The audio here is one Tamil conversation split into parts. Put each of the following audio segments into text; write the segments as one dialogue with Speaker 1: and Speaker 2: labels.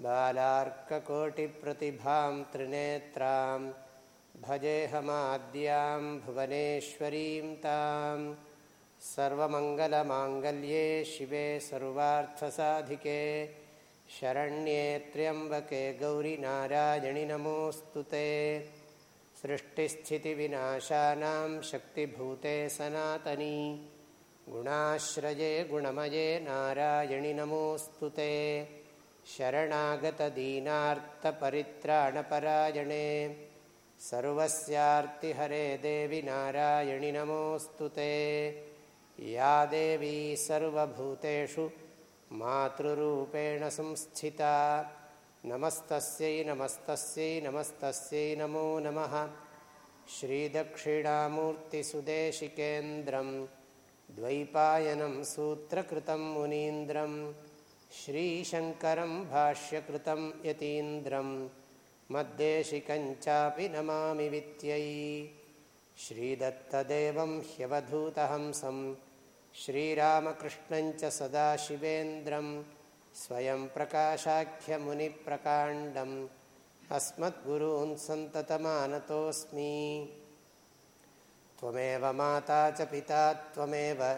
Speaker 1: बालार्ककोटिप्रतिभां त्रिनेत्रां भजेऽहमाद्यां भुवनेश्वरीं तां। सर्वमङ्गलमाङ्गल्ये शिवे सर्वार्थसाधिके शरण्ये त्र्यम्बके गौरिनारायणि नमोऽस्तु ते। सृष्टिस्थितिविनाशानां शक्तिभूते सनातनी गुणाश्रये गुणमये नारायणि नमोऽस्तु ते शरणागतदीनार्तपरित्राणपरायणे सर्वस्यार्तिहरे देवि नारायणि नमोऽस्तु ते। या देवी सर्वभूतेषु मातृरूपेण संस्थिता। नमस्तस्यै नमस्तस्यै नमस्तस्यै नमो नमः। श्रीदक्षिणामूर्तिसुदेशिकेन्द्रं द्वैपायनं सूत्रकृतं मुनीन्द्रं श्रीशङ्करं भाष्यकृतं यतीन्द्रं मद्देशिकञ्चापि नमामि वित्यै। श्रीदत्तदेवं ह्यवधूतहंसं श्रीरामकृष्णञ्च सदाशिवेन्द्रं स्वयं प्रकाशाख्यमुनिप्रकाण्डम् अस्मद्गुरून् सन्ततमानतोऽस्मि। त्वमेव माता च पिता त्वमेव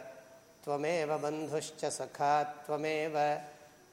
Speaker 1: त्वमेव बन्धुश्च सखा त्वमेव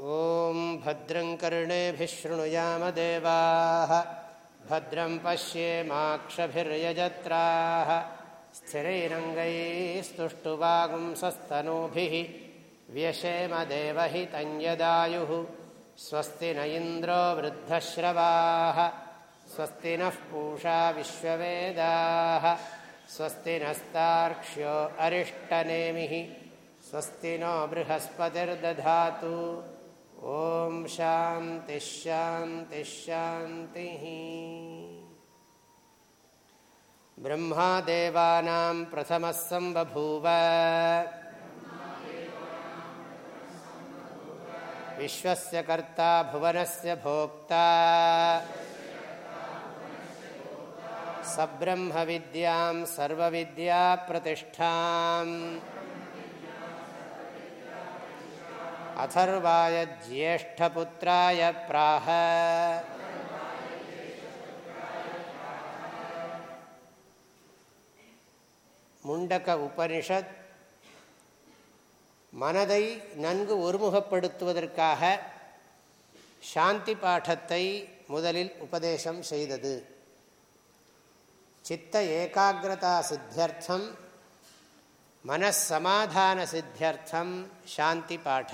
Speaker 1: ॐ भद्रं कर्णेभिः शृणुयामदेवाः भद्रं पश्येमाक्षभिर्यजत्राः स्थिरैरङ्गैस्तुष्टुवागुंसस्तनूभिः व्यशेमदेवहितञ्यदायुः स्वस्ति न इन्द्रो वृद्धश्रवाः स्वस्ति नः पूषा विश्ववेदाः स्वस्ति नस्तार्क्ष्यो अरिष्टनेमिः स्वस्ति नो बृहस्पतिर्दधातु ॐ शान्तिश्शान्तिश्शान्तिः ब्रह्मादेवानां प्रथमः सम्बभूव। विश्वस्य कर्ता भुवनस्य भोक्ता। सब्रह्मविद्यां सर्वविद्याप्रतिष्ठाम्। अथर्वाय ज्येष्ठपुत्राय प्राह முண்டக உபனிஷத் மனதை நன்கு ஒருமுகப்படுத்துவதற்காக சாந்தி பாடத்தை முதலில் உபதேசம் செய்தது சித்த ஏகாகிரதா சித்தியர்த்தம் மனசமாதான சித்தியர்த்தம் சாந்தி பாட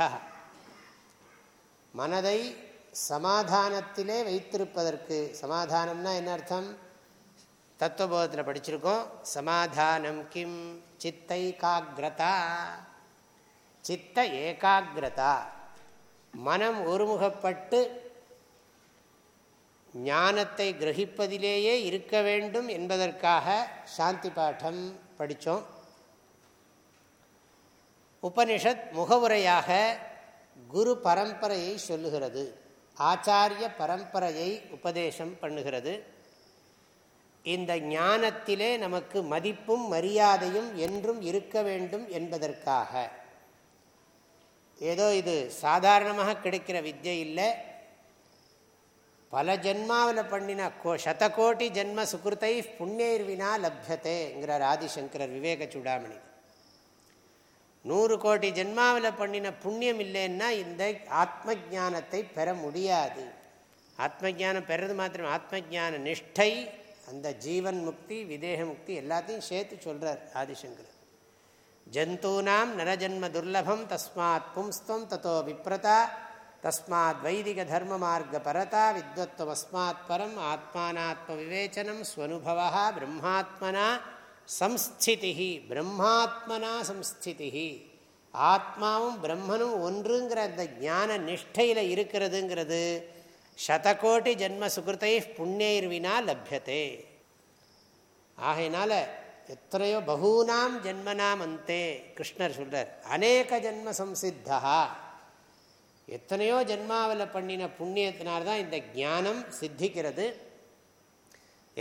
Speaker 1: மனதை சமாதானத்திலே வைத்திருப்பதற்கு சமாதானம்னா என்ன அர்த்தம்? தத்துவபோதத்தில் படிச்சிருக்கோம் சமாதானம் கிம்? சித்தைகாகிரதா சித்த ஏகாகிரதா. மனம் ஒருமுகப்பட்டு ஞானத்தை கிரகிப்பதிலேயே இருக்க வேண்டும் என்பதற்காக சாந்தி பாடம் படித்தோம். உபனிஷத் முகவுரையாக குரு பரம்பரையை சொல்லுகிறது. ஆச்சாரிய பரம்பரையை உபதேசம் பண்ணுகிறது. இந்த ஞானத்திலே நமக்கு மதிப்பும் மரியாதையும் என்றும் இருக்க வேண்டும் என்பதற்காக. ஏதோ இது சாதாரணமாக கிடைக்கிற வித்தியை இல்லை. பல ஜென்மாவில் பண்ணின கோ சதகோட்டி ஜென்ம சுகிருத்தை புண்ணியர்வினா லப்யத்தேங்கிறார் ஆதிசங்கரர் விவேக சூடாமணி. நூறு கோடி ஜென்மாவில் பண்ணின புண்ணியம் இல்லைன்னா இந்த ஆத்ம ஜானத்தை பெற முடியாது. ஆத்ம ஜானம் பெறது மாத்திரம் ஆத்ம ஜான நிஷ்டை அந்த ஜீவன் முக்தி விதேக முக்தி எல்லாத்தையும் சேர்த்து சொல்கிறார் ஆதிசங்கர் ஜந்தூனாம் நரஜன்ம துர்லபம் தஸ்மாத் பும்ஸ்துவம் தத்தோ விப்ரதா தஸ்மாத் வைதிக தர்ம மார்க்க பரதா வித்வத்வமஸ்மாத் பரம் ஆத்மானாத்ம விவேச்சனம் ஸ்வனுபவா பிரம்மாத்மனா சம்ஸ்திதி பிரம்மாத்மனா சம்ஸ்திதி ஆத்மாவும் பிரம்மனும் ஒன்றுங்கிற அந்த ஞான நிஷ்டையில் இருக்கிறதுங்கிறது சதகோட்டி ஜென்ம சுகிருத்தை புண்ணியர்வினா லப்யத்தே. ஆகையினால எத்தனையோ பகூனாம் ஜென்மனாம் அந்தே கிருஷ்ணர் சொல்கிறார் அநேக ஜென்ம சம்சித்தா. எத்தனையோ ஜென்மாவில் பண்ணின புண்ணியத்தினால்தான் இந்த ஞானம் சித்திக்கிறது.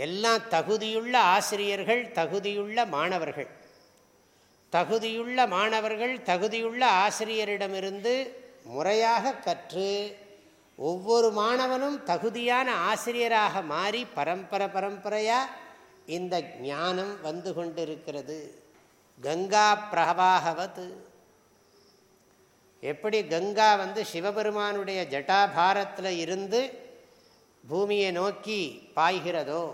Speaker 1: எல்லாம் தகுதியுள்ள ஆசிரியர்கள் தகுதியுள்ள மாணவர்கள். தகுதியுள்ள மாணவர்கள் தகுதியுள்ள ஆசிரியரிடமிருந்து முறையாக கற்று ஒவ்வொரு மாணவனும் தகுதியான ஆசிரியராக மாறி பரம்பரை பரம்பரையாக இந்த ஞானம் வந்து கொண்டிருக்கிறது. கங்கா பிரவாகவத் எப்படி கங்கா வந்து சிவபெருமானுடைய ஜட்டாபாரத்தில் இருந்து பூமியை நோக்கி பாய்கிறதோ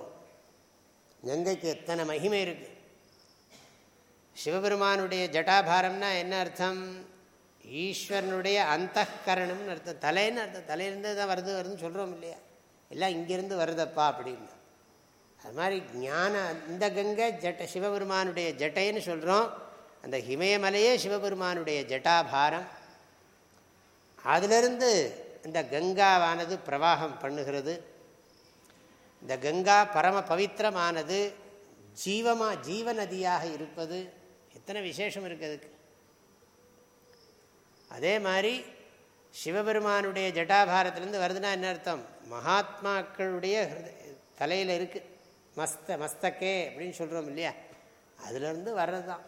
Speaker 1: கங்கைக்கு எத்தனை மகிமை இருக்கு? சிவபெருமானுடைய ஜட்டாபாரம்னா என்ன அர்த்தம்? ஈஸ்வரனுடைய அந்த கரணம்னு அர்த்தம். தலைன்னு அர்த்தம். தலையிலேருந்து தான் வருது வருதுன்னு சொல்கிறோம் இல்லையா? எல்லாம் இங்கேருந்து வருதப்பா அப்படின்னு. அது மாதிரி ஞான இந்த கங்கை ஜட்ட சிவபெருமானுடைய ஜட்டைன்னு சொல்கிறோம் அந்த ஹிமயமலையே சிவபெருமானுடைய ஜட்டாபாரம். அதிலிருந்து இந்த கங்காவானது பிரவாகம் பண்ணுகிறது. இந்த கங்கா பரம பவித்திரமானது ஜீவமா ஜீவ நதியாக இருப்பது எத்தனை விசேஷம் இருக்குது அதுக்கு? அதே மாதிரி சிவபெருமானுடைய ஜட்டாபாரத்திலேருந்து வருதுன்னா என்ன அர்த்தம்? மகாத்மாக்களுடைய தலையில் இருக்குது மஸ்த மஸ்தக்கே அப்படின்னு சொல்கிறோம் இல்லையா? அதுலேருந்து வர்றது தான்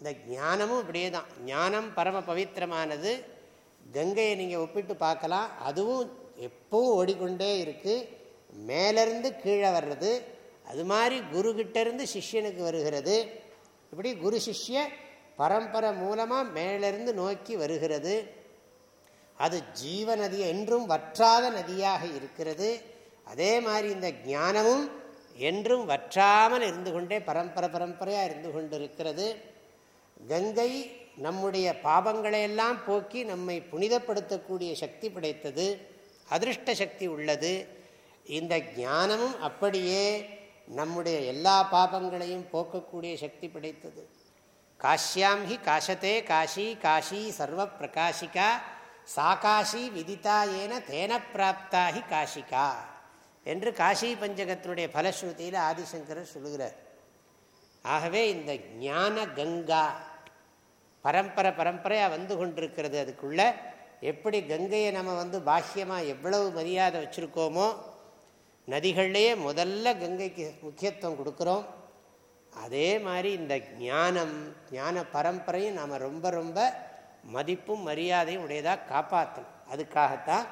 Speaker 1: இந்த ஞானமும் இப்படியே தான் ஞானம் பரம பவித்திரமானது கங்கையை நீங்கள் ஒப்பிட்டு பார்க்கலாம். அதுவும் எப்பவும் ஓடிக்கொண்டே இருக்குது மேலேருந்து கீழே வர்றது அது மாதிரி குருக்கிட்டேருந்து சிஷ்யனுக்கு வருகிறது. இப்படி குரு சிஷ்ய பரம்பரை மூலமாக மேலேருந்து நோக்கி வருகிறது. அது ஜீவ நதி என்றும் வற்றாத நதியாக இருக்கிறது. அதே மாதிரி இந்த ஞானமும் என்றும் வற்றாமல் இருந்து கொண்டே பரம்பரை பரம்பரையாக இருந்து கொண்டு இருக்கிறது கங்கை நம்முடைய பாபங்களையெல்லாம் போக்கி நம்மை புனிதப்படுத்தக்கூடிய சக்தி படைத்தது. அதிருஷ்ட சக்தி உள்ளது. இந்த ஞானமும் அப்படியே நம்முடைய எல்லா பாபங்களையும் போக்கக்கூடிய சக்தி படைத்தது. காஷ்யாம் ஹி காஷத்தே காஷி காஷி சர்வ பிரகாஷிகா சா காஷி விதித்தா ஏன தேன பிராப்தா ஹி காஷிகா என்று காஷி பஞ்சகத்தினுடைய பலஸ்ருதியில் ஆதிசங்கரர் சொல்லுகிறார். ஆகவே இந்த ஞான கங்கா பரம்பரை பரம்பரையாக வந்து கொண்டிருக்கிறது. அதுக்குள்ளே எப்படி கங்கையை நம்ம வந்து பாஹ்யமாக எவ்வளவு மரியாதை வச்சுருக்கோமோ நதிகள்லேயே முதல்ல கங்கைக்கு முக்கியத்துவம் கொடுக்குறோம். அதே மாதிரி இந்த ஞானம் ஞான பரம்பரையும் நாம் ரொம்ப ரொம்ப மதிப்பும் மரியாதையும் உடையதாக காப்பாற்றணும் அதுக்காகத்தான்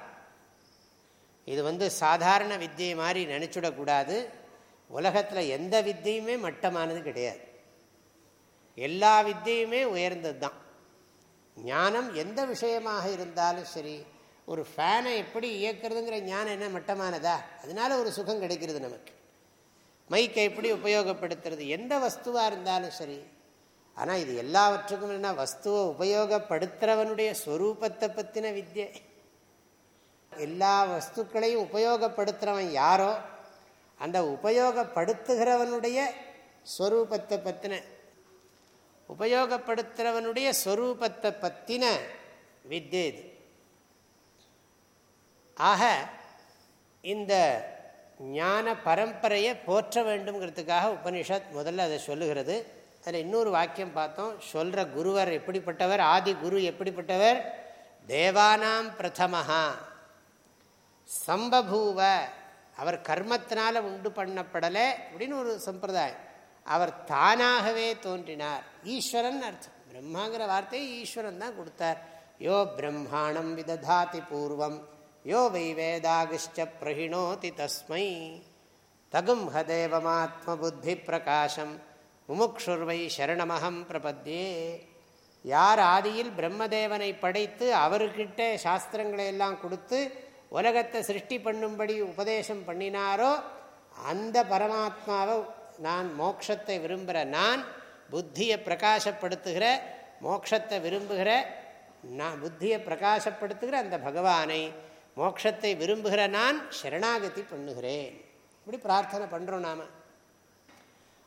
Speaker 1: இது வந்து சாதாரண வித்தியை மாதிரி நினச்சிடக்கூடாது. உலகத்தில் எந்த வித்தியுமே மட்டமானது கிடையாது. எல்லா வித்தியுமே உயர்ந்தது தான் ஞானம் எந்த விஷயமாக இருந்தாலும் சரி ஒரு ஃபேனை எப்படி இயக்கிறதுங்கிற ஞானம் என்ன மட்டமானதா? அதனால ஒரு சுகம் கிடைக்கிறது நமக்கு. மைக்கை எப்படி உபயோகப்படுத்துறது? எந்த வஸ்துவாக இருந்தாலும் சரி. ஆனால் இது எல்லாவற்றுக்கும் என்ன? வஸ்துவை உபயோகப்படுத்துகிறவனுடைய ஸ்வரூபத்தை பற்றின வித்தியை எல்லா வஸ்துக்களையும் உபயோகப்படுத்துகிறவன் யாரோ அந்த உபயோகப்படுத்துகிறவனுடைய ஸ்வரூபத்தை பற்றின உபயோகப்படுத்துகிறவனுடைய ஸ்வரூபத்தை பற்றின வித்தியை இது. ஆக இந்த ஞான பரம்பரையை போற்ற வேண்டும்ங்கிறதுக்காக உபனிஷத் முதல்ல அதை சொல்லுகிறது. அதில் இன்னொரு வாக்கியம் பார்த்தோம். சொல்கிற குருவர் எப்படிப்பட்டவர்? ஆதி குரு எப்படிப்பட்டவர்? தேவானாம் பிரதமஹா. சம்பபூவ அவர் கர்மத்தினால் உண்டு பண்ணப்படலை அப்படின்னு ஒரு சம்பிரதாயம். அவர் தானாகவே தோன்றினார். ஈஸ்வரன் அர்த்தம். பிரம்மாங்கிற வார்த்தையை ஈஸ்வரன் தான் கொடுத்தார். யோ பிரம்மாணம் விததாதி பூர்வம். யோ வை வேதாகிஷ்ட பிரகிணோதி தஸ்மை தகும் ஹதேவமாத்ம புத்தி பிரகாசம் முமுக்ஷுர்வை சரணமகம் பிரபத்தியே யார் ஆதியில் பிரம்மதேவனை படைத்து அவர்கிட்ட சாஸ்திரங்களை எல்லாம் கொடுத்து உலகத்தை சிருஷ்டி பண்ணும்படி உபதேசம் பண்ணினாரோ அந்த பரமாத்மாவை நான் மோட்சத்தை விரும்புகிற நான் புத்தியை பிரகாசப்படுத்துகிற மோட்சத்தை விரும்புகிற நான் புத்தியை பிரகாசப்படுத்துகிற அந்த பகவானை மோட்சத்தை விரும்புகிற நான் சரணாகதி பண்ணுகிறேன். இப்படி பிரார்த்தனை பண்ணுறோம் நாம்.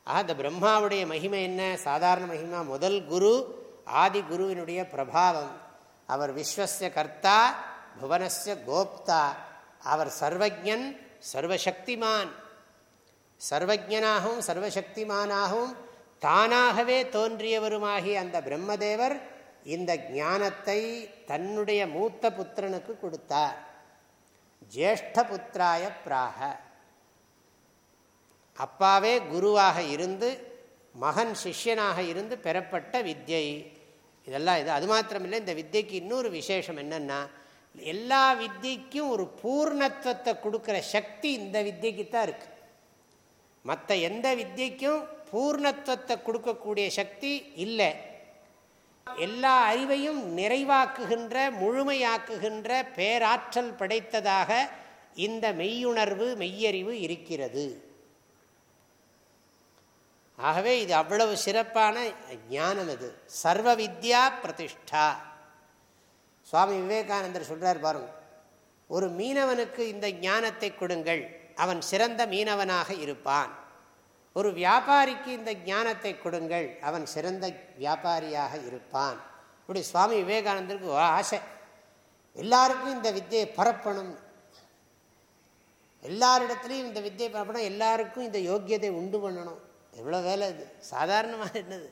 Speaker 1: ஆக இந்த பிரம்மாவுடைய மகிமை என்ன? சாதாரண மகிமா முதல் குரு ஆதி குருவினுடைய பிரபாவம். அவர் விஸ்வசிய கர்த்தா புவனஸ்ய கோப்தா. அவர் சர்வஜன் சர்வசக்திமான். சர்வஜனாகவும் சர்வசக்திமானாகவும் தானாகவே தோன்றியவருமாகி அந்த பிரம்மதேவர் இந்த ஞானத்தை தன்னுடைய மூத்த புத்திரனுக்கு கொடுத்தார். ஜேஷ்ட புத்திராய பிராக. அப்பாவே குருவாக இருந்து மகன் சிஷ்யனாக இருந்து பெறப்பட்ட வித்யை இதெல்லாம் இது அது மாத்திரமில்லை இந்த வித்தியக்கு இன்னொரு விசேஷம் என்னென்னா எல்லா வித்தியக்கும் ஒரு பூர்ணத்துவத்தை கொடுக்குற சக்தி இந்த வித்தியக்கு தான் இருக்குது மற்ற எந்த வித்தியக்கும் பூர்ணத்துவத்தை கொடுக்கக்கூடிய சக்தி இல்லை. எல்லா அறிவையும் நிறைவாக்குகின்ற முழுமையாக்குகின்ற பேராற்றல் படைத்ததாக இந்த மெய்யுணர்வு மெய்யறிவு இருக்கிறது. ஆகவே இது அவ்வளவு சிறப்பான ஞானம் அது. சர்வ வித்யா பிரதிஷ்டா. சுவாமி விவேகானந்தர் சொல்றார் பாருங்க ஒரு மீனவனுக்கு இந்த ஞானத்தை கொடுங்கள் அவன் சிறந்த மீனவனாக இருப்பான். ஒரு வியாபாரிக்கு இந்த ஞானத்தை கொடுங்கள். அவன் சிறந்த வியாபாரியாக இருப்பான். இப்படி சுவாமி விவேகானந்தருக்கு ஆசை. எல்லாருக்கும் இந்த வித்தியை பரப்பணும். எல்லாரிடத்துலையும் இந்த வித்தியை பரப்பணும். எல்லாருக்கும் இந்த யோக்கியத்தை உண்டு பண்ணணும். எவ்வளோ வேலை இது? சாதாரணமாக என்னது?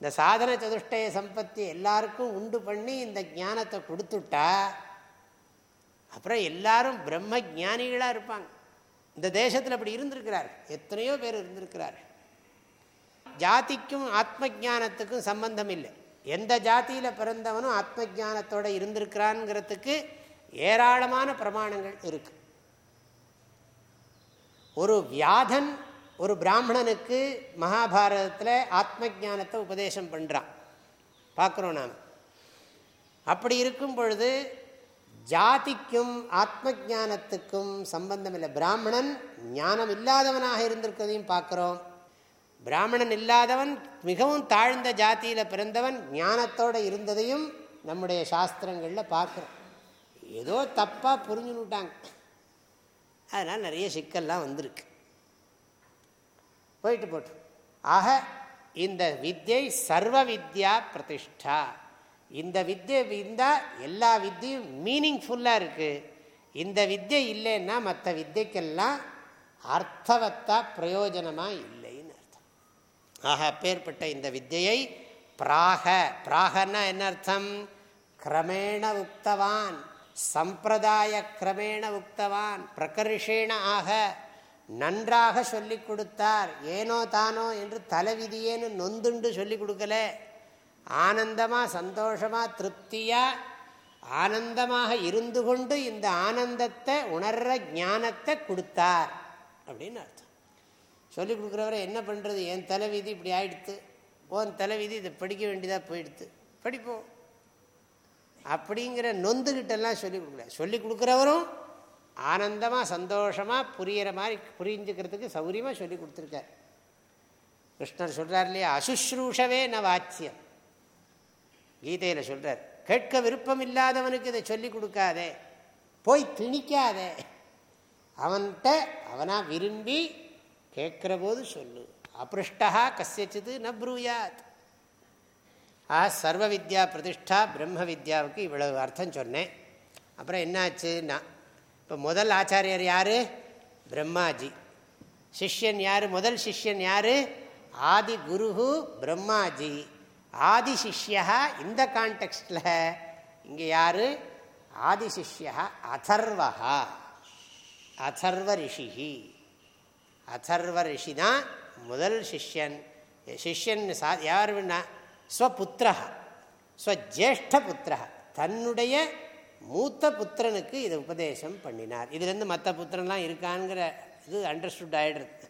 Speaker 1: இந்த சாதன சதுஷ்டய சம்பத்தி எல்லாருக்கும் உண்டு பண்ணி இந்த ஞானத்தை கொடுத்துட்டா அப்புறம் எல்லாரும் பிரம்ம ஜானிகளாக இருப்பாங்க. இந்த தேசத்தில் அப்படி இருந்திருக்கிறார். எத்தனையோ பேர் இருந்திருக்கிறார். ஜாதிக்கும் ஆத்ம ஜானத்துக்கும் சம்பந்தம் இல்லை. எந்த ஜாத்தியில் பிறந்தவனும் ஆத்ம ஜானத்தோடு இருந்திருக்கிறான்ங்கிறதுக்கு ஏராளமான பிரமாணங்கள் இருக்கு. ஒரு வியாதன் ஒரு பிராமணனுக்கு மகாபாரதத்தில் ஆத்ம ஜானத்தை உபதேசம் பண்ணுறான் பார்க்குறோம் நாம். அப்படி இருக்கும் பொழுது ஜாதிக்கும் ஆத்ம ஜானத்துக்கும் சம்பந்தம் இல்லை பிராமணன் ஞானம் இல்லாதவனாக இருந்திருக்கிறதையும் பார்க்குறோம். பிராமணன் இல்லாதவன் மிகவும் தாழ்ந்த ஜாத்தியில் பிறந்தவன் ஞானத்தோடு இருந்ததையும் நம்முடைய சாஸ்திரங்களில் பார்க்குறோம். ஏதோ தப்பாக புரிஞ்சுன்னுட்டாங்க. அதனால் நிறைய சிக்கல்லாம் வந்திருக்கு. போயிட்டு போட்டு. ஆக இந்த வித்யை சர்வ வித்யா பிரதிஷ்டா. இந்த வித்தியை இருந்தால் எல்லா வித்தியும் மீனிங்ஃபுல்லாக இருக்குது இந்த வித்தியை இல்லைன்னா மற்ற வித்தியக்கெல்லாம் அர்த்தவத்தா பிரயோஜனமாக இல்லைன்னு அர்த்தம். ஆக அப்பேற்பட்ட இந்த வித்தியை பிராக பிராகன்னா என்ன அர்த்தம்? கிரமேண உக்தவான் சம்பிரதாய கிரமேண உக்தவான் பிரகர்ஷேண ஆக நன்றாக சொல்லிக் கொடுத்தார். ஏனோ தானோ என்று தலைவிதியேன்னு நொந்துண்டு சொல்லிக் கொடுக்கல. ஆனந்தமாக சந்தோஷமாக திருப்தியாக ஆனந்தமாக இருந்து கொண்டு இந்த ஆனந்தத்தை உணர்ற ஞானத்தை கொடுத்தார் அப்படின்னு அர்த்தம். சொல்லிக் கொடுக்குறவரை என்ன பண்ணுறது என் தலைவிதி இப்படி ஆயிடுத்து. ஓன் தலைவிதி இதை படிக்க வேண்டியதாக போயிடுத்து. படிப்போம் அப்படிங்கிற நொந்துகிட்டெல்லாம் சொல்லிக் கொடுக்கல. சொல்லிக் கொடுக்குறவரும் ஆனந்தமாக சந்தோஷமாக புரிகிற மாதிரி புரிஞ்சுக்கிறதுக்கு சௌரியமாக சொல்லி கொடுத்துருக்கார். கிருஷ்ணர் சொல்கிறார் இல்லையா? அசுஸ்ரூஷவே ந வாச்சியம். கீதையில் சொல்கிறார் கேட்க விருப்பம் இல்லாதவனுக்கு இதை சொல்லி கொடுக்காதே போய் திணிக்காதே. அவன்கிட்ட அவனா விரும்பி கேட்குற போது சொல்லு. அபிருஷ்டா கசியச்சிது ந ப்ரூயாத். ஆ சர்வ வித்யா பிரதிஷ்டா பிரம்ம வித்யாவுக்கு இவ்வளவு அர்த்தம் சொன்னேன். அப்புறம் என்னாச்சுன்னா இப்போ முதல் ஆச்சாரியர் யார்? பிரம்மாஜி. சிஷ்யன் யார்? முதல் சிஷ்யன் யார்? ஆதி குரு பிரம்மாஜி. ஆதிசிஷ்யா இந்த கான்டெக்ஸ்டில் இங்கே யார்? ஆதிசிஷ்யா அதர்வா அதர்வ ரிஷிஹி. அதர்வ ரிஷி தான் முதல் சிஷ்யன். சிஷ்யன் சா யாருன்னா? ஸ்வபுத்திர ஸ்வஜேஷ்ட புத்திரா தன்னுடைய மூத்த புத்திரனுக்கு இதை உபதேசம் பண்ணினார். இதுலேருந்து மற்ற புத்திரன்லாம் இருக்கான்ங்கிற இது அண்டர்ஸ்டுட் ஆகிடுறது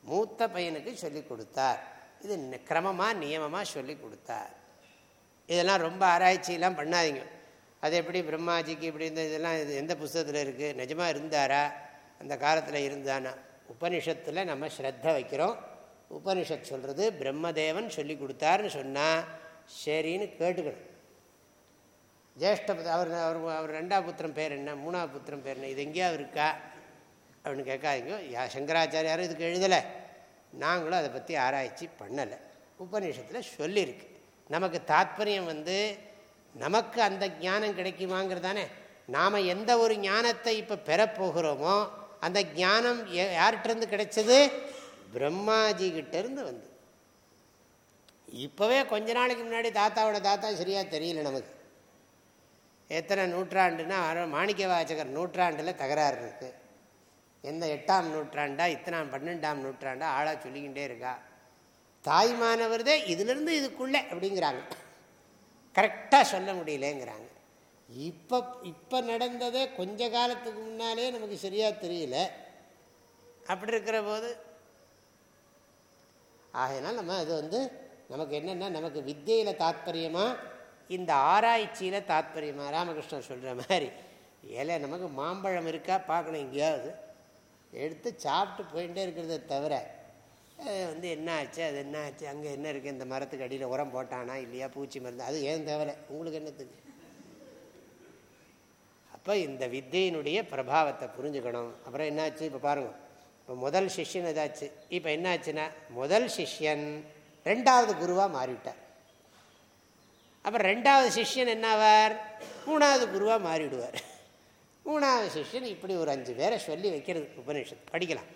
Speaker 1: மூத்த பையனுக்கு சொல்லிக் கொடுத்தார். இது கிரமமாக நியமமாக சொல்லி கொடுத்தார். இதெல்லாம் ரொம்ப ஆராய்ச்சியெல்லாம் பண்ணாதீங்க. அது எப்படி பிரம்மாஜிக்கு இப்படி இந்த இதெல்லாம் இது எந்த புஸ்தகத்தில் இருக்குது நிஜமாக இருந்தாரா? அந்த காலத்தில் இருந்தானா? உபனிஷத்தில் நம்ம ஸ்ரத்த வைக்கிறோம். உபனிஷத் சொல்கிறது பிரம்மதேவன் சொல்லி கொடுத்தாருன்னு சொன்னால் சரின்னு கேட்டுக்கணும். ஜேஷ்ட அவர் அவர் அவர் ரெண்டாவது புத்திரம் பேர் என்ன? மூணாவது புத்திரம் பேர் என்ன? இது எங்கேயாவது இருக்கா? அப்படின்னு கேட்காதீங்க. யா சங்கராச்சாரியாரும் இதுக்கு எழுதலை. நாங்களும் அதை பற்றி ஆராய்ச்சி பண்ணலை. உபநிஷத்தில் சொல்லியிருக்கு நமக்கு தாத்பரியம் வந்து நமக்கு அந்த ஞானம் கிடைக்குமாங்கிறது தானே நாம் எந்த ஒரு ஞானத்தை இப்போ பெறப்போகிறோமோ அந்த ஞானம் யார்கிட்டருந்து கிடைச்சது? பிரம்மாஜிகிட்டேருந்து வந்து இப்போவே கொஞ்ச நாளைக்கு முன்னாடி தாத்தாவோட தாத்தா சரியாக தெரியல நமக்கு. எத்தனை நூற்றாண்டுன்னா மாணிக்க வாசகர் நூற்றாண்டில் தகராறு இருக்குது எந்த எட்டாம் நூற்றாண்டா இத்தனாம் பன்னெண்டாம் நூற்றாண்டா ஆளாக சொல்லிக்கிட்டே இருக்கா. தாய்மானவர்தே இதுலேருந்து இதுக்குள்ளே அப்படிங்கிறாங்க. கரெக்டாக சொல்ல முடியலேங்கிறாங்க. இப்போ இப்போ நடந்ததே கொஞ்ச காலத்துக்கு முன்னாலே நமக்கு சரியாக தெரியல. அப்படி இருக்கிற போது ஆகையினால் நம்ம அது வந்து நமக்கு என்னென்னா நமக்கு வித்தியில் தாத்பரியமாக இந்த ஆராய்ச்சியில் தாத்பரியமாக ராமகிருஷ்ணன் சொல்கிற மாதிரி. ஏழை நமக்கு மாம்பழம் இருக்கா? பார்க்கணும் எங்கேயாவது. எடுத்து சாப்பிட்டு போயிட்டே இருக்கிறத தவிர வந்து என்ன ஆச்சு அது என்ன ஆச்சு அங்கே என்ன இருக்குது இந்த மரத்துக்கு அடியில் உரம் போட்டானா இல்லையா பூச்சி மருந்து அது ஏன் தேவை உங்களுக்கு என்னத்துக்கு? அப்போ இந்த வித்தையினுடைய பிரபாவத்தை புரிஞ்சுக்கணும். அப்புறம் என்னாச்சு இப்போ பாருங்கள் இப்போ முதல் சிஷ்யன் ஏதாச்சு இப்போ என்னாச்சுன்னா முதல் சிஷ்யன் ரெண்டாவது குருவாக மாறிவிட்டார். அப்புறம் ரெண்டாவது சிஷ்யன் என்னவார் மூணாவது குருவாக மாறிவிடுவார். மூணாவது சிஷ்யன் இப்படி ஒரு அஞ்சு பேரை சொல்லி வைக்கிறது உபனிஷத் படிக்கலாம்.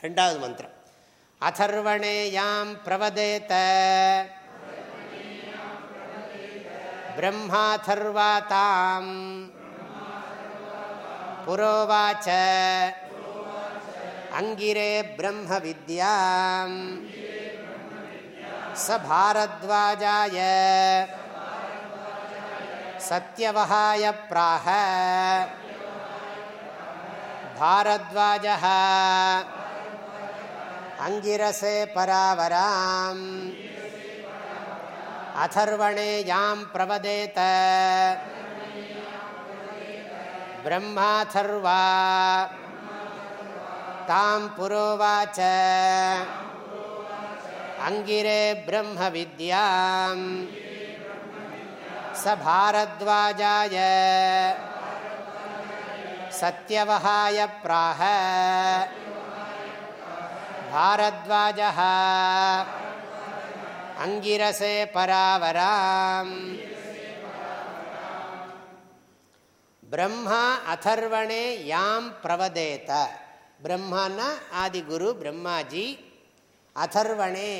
Speaker 1: ரெண்டாவது மந்திரம். அதர்வணேயாம் பிரவதேத. பிரம்மாதர்வாதாம். புரோவாச்ச. அங்கிரே பிரம்ம வித்யாம் ச பாரத்வாஜாய. சத்யவகாய பிராக भारद्वाजः। अङ्गिरसे परावराम्। अथर्वणे यां प्रवदेत। ब्रह्माथर्वा। तां पुरोवाच। अङ्गिरे ब्रह्मविद्याम्। स भारद्वाजाय। सत्यवहाय प्राह भारद्वाजः अङ्गिरसे परावराम् பிரம்மா அதர்வணே யாம் பிரவதேத பிரம்மான்னா ஆதிகுரு பிரம்மாஜி அதர்வணே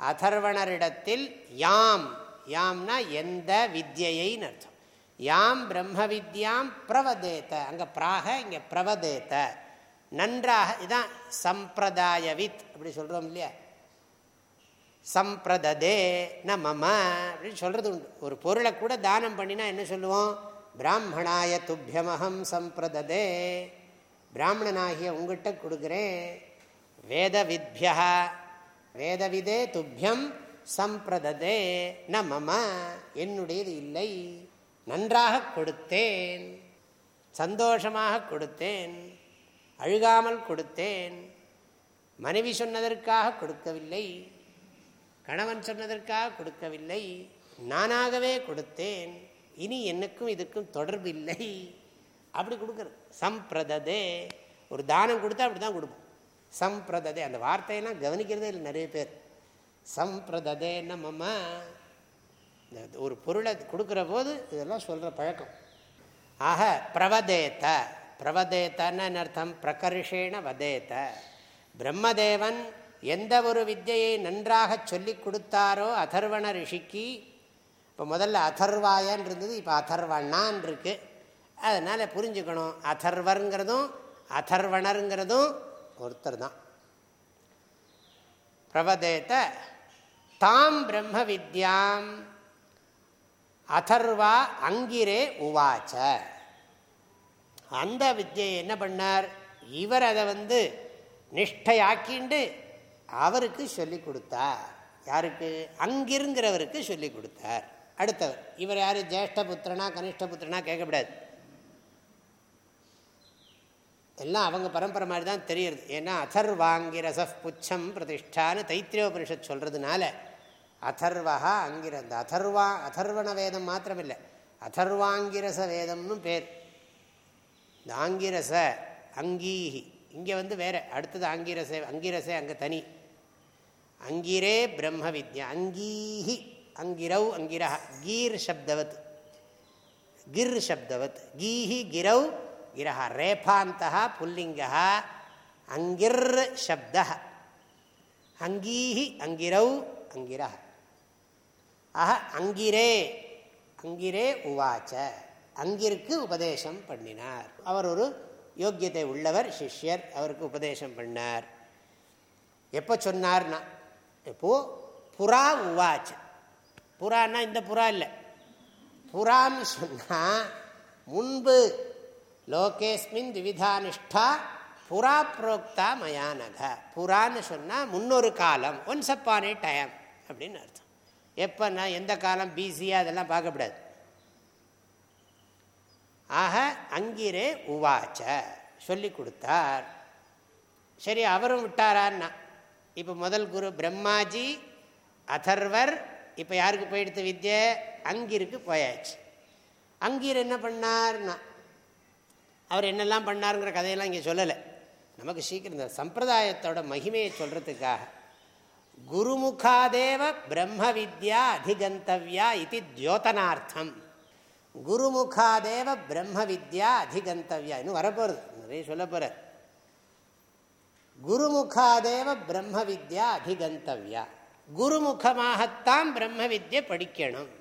Speaker 1: அதர்வணரிடத்தில் யாம் யாம்னா எந்த வித்யைன்னு அர்த்தம் யாம் பிரம்ம வித்யாம் பிரவதேத்த. அங்கே பிராக இங்கே பிரவதேத்த. நன்றாக இதான் சம்பிரதாயவித் அப்படி சொல்கிறோம் இல்லையா? சம்பிரததே ந மம அப்படின்னு சொல்கிறது உண்டு. ஒரு பொருளை கூட தானம் பண்ணினா என்ன சொல்லுவோம்? பிராமணாய துப்பியமகம் சம்பிரததே. பிராமணனாகிய உங்கள்கிட்ட கொடுக்குறேன். வேத வித்யா வேதவிதே துப்பியம் சம்பிரததே ந மம என்னுடையது இல்லை. நன்றாக கொடுத்தேன் சந்தோஷமாக கொடுத்தேன் அழுகாமல் கொடுத்தேன் மனைவி சொன்னதற்காக கொடுக்கவில்லை கணவன் சொன்னதற்காக கொடுக்கவில்லை நானாகவே கொடுத்தேன் இனி எனக்கும் இதுக்கும் தொடர்பு இல்லை அப்படி கொடுக்குறது. சம்பிரததே. ஒரு தானம் கொடுத்தா அப்படி தான் கொடுப்போம். சம்பிரததே. அந்த வார்த்தையெல்லாம் கவனிக்கிறதே இல்லை நிறைய பேர். சம்பிரததே நம்ம ஒரு பொருளை கொடுக்குற போது இதெல்லாம் சொல்கிற பழக்கம். ஆக பிரவதேத்த பிரவதேத்தன்னு அர்த்தம்? பிரகர்ஷேண வதேத்த. பிரம்மதேவன் எந்த ஒரு வித்தியை நன்றாக சொல்லி கொடுத்தாரோ அதர்வண ரிஷிக்கு இப்போ முதல்ல அதர்வாயன் இருந்தது இப்போ அதர்வண்ணான் இருக்கு அதனால் புரிஞ்சுக்கணும். அதர்வருங்கிறதும் அதர்வணருங்கிறதும் ஒருத்தர் தான். பிரவதேத்த தாம் பிரம்ம வித்யாம். அதர்வா அங்கிரே உவாச்ச. அந்த வித்தியை என்ன பண்ணார்? இவர் அதை வந்து நிஷ்டையாக்கிண்டு அவருக்கு சொல்லி கொடுத்தார். யாருக்கு? அங்கிருங்கிறவருக்கு சொல்லி கொடுத்தார். அடுத்தவர். இவர் யார்? ஜேஷ்ட புத்திரனா கனிஷ்ட புத்திரனா கேட்கக்கூடாது எல்லாம் அவங்க பரம்பரை மாதிரி தான் தெரியுது. ஏன்னா அதர்வாங்கிரச புச்சம் பிரதிஷ்டான்னு தைத்திரியோபனிஷத் சொல்கிறதுனால அதர்வா அங்கிர அந்த அதர்வா அதர்வண வேதம் மாத்திரமில்லை. அதர்வாங்கிரச வேதம்னு பேர். இந்த ஆங்கிரச அங்கீஹி. இங்கே வந்து வேறு அடுத்தது ஆங்கிரசே அங்கிரசே அங்கே தனி. அங்கிரே பிரம்ம வித்யா அங்கீஹி அங்கிரவ் அங்கிரா கீர் சப்தவத். கிர் சப்தவத். கீஹி கிரவ் கிரஹ. ரேபாந்தா புல்லிங்கா அங்கிர் சப்த அங்கீஹி அங்கிரவ் அங்கிரஹ. ஆக அங்கிரே அங்கிரே உவாச்ச. அங்கிற்கு உபதேசம் பண்ணினார். அவர் ஒரு யோக்கியத்தை உள்ளவர் சிஷ்யர் அவருக்கு உபதேசம் பண்ணார். எப்போ சொன்னார்னா இப்போ புறா உவாச்ச. புறான்னா இந்த புறா இல்லை. புறான்னு சொன்னால் முன்பு லோகேஸ்மின் திவிதானிஷ்டா புறா புரோக்தா மயானக. புறான்னு சொன்னால் முன்னொரு காலம் ஒன்ஸ் அப்பான் ஏ டைம் அப்படின்னு அர்த்தம். எப்போன்னா எந்த காலம் பிசியாக அதெல்லாம் பார்க்கக்கூடாது ஆக அங்கிரே உவாச்ச சொல்லி கொடுத்தார். சரி அவரும் விட்டாரான்னா இப்போ முதல் குரு பிரம்மாஜி அதர்வர் இப்போ யாருக்கு போயிடுத்து வித்யை? அங்கிருக்கு போயாச்சு. அங்கீர் என்ன பண்ணார்னா அவர் என்னெல்லாம் பண்ணாருங்கிற கதையெல்லாம் இங்கே சொல்லலை. நமக்கு சீக்கிரம் இந்த சம்பிரதாயத்தோட மகிமையை சொல்கிறதுக்காக குருமுகாதேவ பிரம்ம வித்யா அதிகந்தவியா இது தியோதனார்த்தம் குருமுகாதேவ பிரம்ம வித்யா அதிகந்தவியா. இன்னும் வரப்போகிறது நிறைய சொல்ல போகிறார் குருமுகாதேவ பிரம்ம வித்யா அதிகந்தவியா. குருமுகமாகத்தான் பிரம்ம வித்யை படிக்கணும்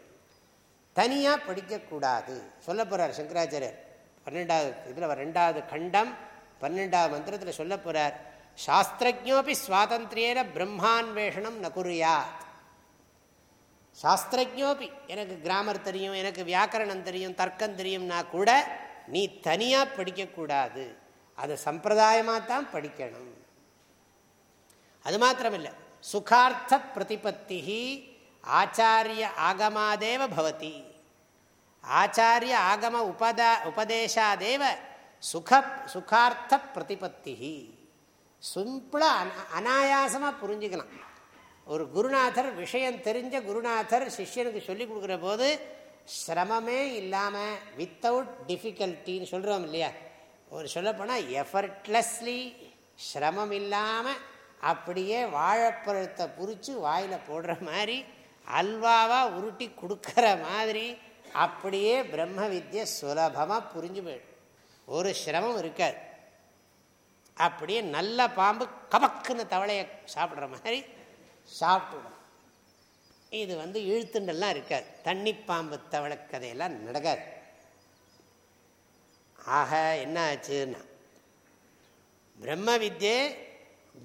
Speaker 1: தனியாக படிக்கக்கூடாது சொல்ல போகிறார் சங்கராச்சாரியர். பன்னெண்டாவது இதில் ரெண்டாவது கண்டம் பன்னெண்டாவது மந்திரத்தில் சொல்ல போகிறார் சாஸ்திரஜோபி சுவாதந்திரியேன பிரம்மான்வேஷனம் நகுரியாத் சாஸ்திரஜோபி எனக்கு கிராமர் தெரியும் எனக்கு வியாக்கரணம் தெரியும் தர்க்கம் தெரியும்னா கூட நீ தனியாக படிக்கக்கூடாது அதை சம்பிரதாயமாக தான் படிக்கணும் அது மாத்திரமில்லை சுகார்த்த பிரதிபத்தி ஆச்சாரிய ஆகமாதேவ பவதி ஆச்சாரிய ஆகம உபதா உபதேசாதேவ சுக சுகார்த்த பிரதிபத்தி சிம்பிளாக அனாயாசமாக புரிஞ்சுக்கலாம். ஒரு குருநாதர் விஷயம் தெரிஞ்ச குருநாதர் சிஷ்யனுக்கு சொல்லி கொடுக்குற போது சிரமமே இல்லாமல் வித்தவுட் டிஃபிகல்ட்டின்னு சொல்கிறோம் இல்லையா? ஒரு சொல்லப்போனால் எஃபர்ட்லெஸ்லி சிரமம் இல்லாமல் அப்படியே வாழைப்பழத்தை புரித்து வாயில் போடுற மாதிரி அல்வாவாக உருட்டி கொடுக்குற மாதிரி அப்படியே பிரம்ம வித்யை சுலபமாக புரிஞ்சு போயிடும். ஒரு சிரமம் இருக்காது. அப்படியே நல்ல பாம்பு கபக்குன்னு தவளையை சாப்பிட்ற மாதிரி சாப்பிட்டுடும் இது வந்து இழுத்துண்டெல்லாம் இருக்காது. தண்ணி பாம்பு தவளை கதையெல்லாம் நடக்காது. ஆக என்ன ஆச்சுன்னா பிரம்ம வித்யே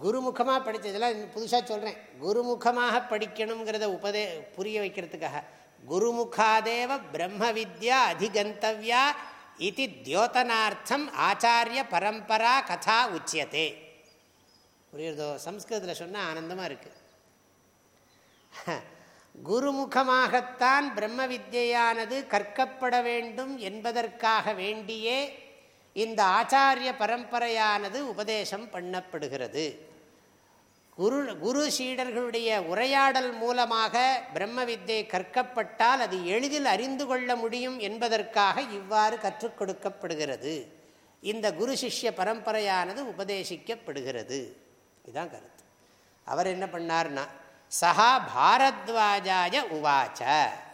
Speaker 1: குருமுகமாக படித்ததெல்லாம் புதுசாக சொல்கிறேன் குருமுகமாக படிக்கணுங்கிறத உபதே புரிய வைக்கிறதுக்காக குருமுகாதேவ பிரம்ம வித்யா அதிகந்தவ்யா இது தியோதனார்த்தம் ஆச்சாரிய பரம்பரா கதா உச்சியத்தே புரியுறதோ? சம்ஸ்கிருதத்தில் சொன்னால் ஆனந்தமாக இருக்குது குருமுகமாகத்தான் பிரம்ம வித்யானது கற்கப்பட வேண்டும் என்பதற்காக வேண்டியே இந்த ஆச்சாரிய பரம்பரையானது உபதேசம் பண்ணப்படுகிறது. குரு குரு சீடர்களுடைய உரையாடல் மூலமாக பிரம்ம வித்தை கற்கப்பட்டால் அது எளிதில் அறிந்து கொள்ள முடியும் என்பதற்காக இவ்வாறு கற்றுக் கொடுக்கப்படுகிறது. இந்த குரு சிஷ்ய பரம்பரையானது உபதேசிக்கப்படுகிறது. இதுதான் கருத்து. அவர் என்ன பண்ணார்னா சஹா பாரத்வாஜாய உவாச்ச.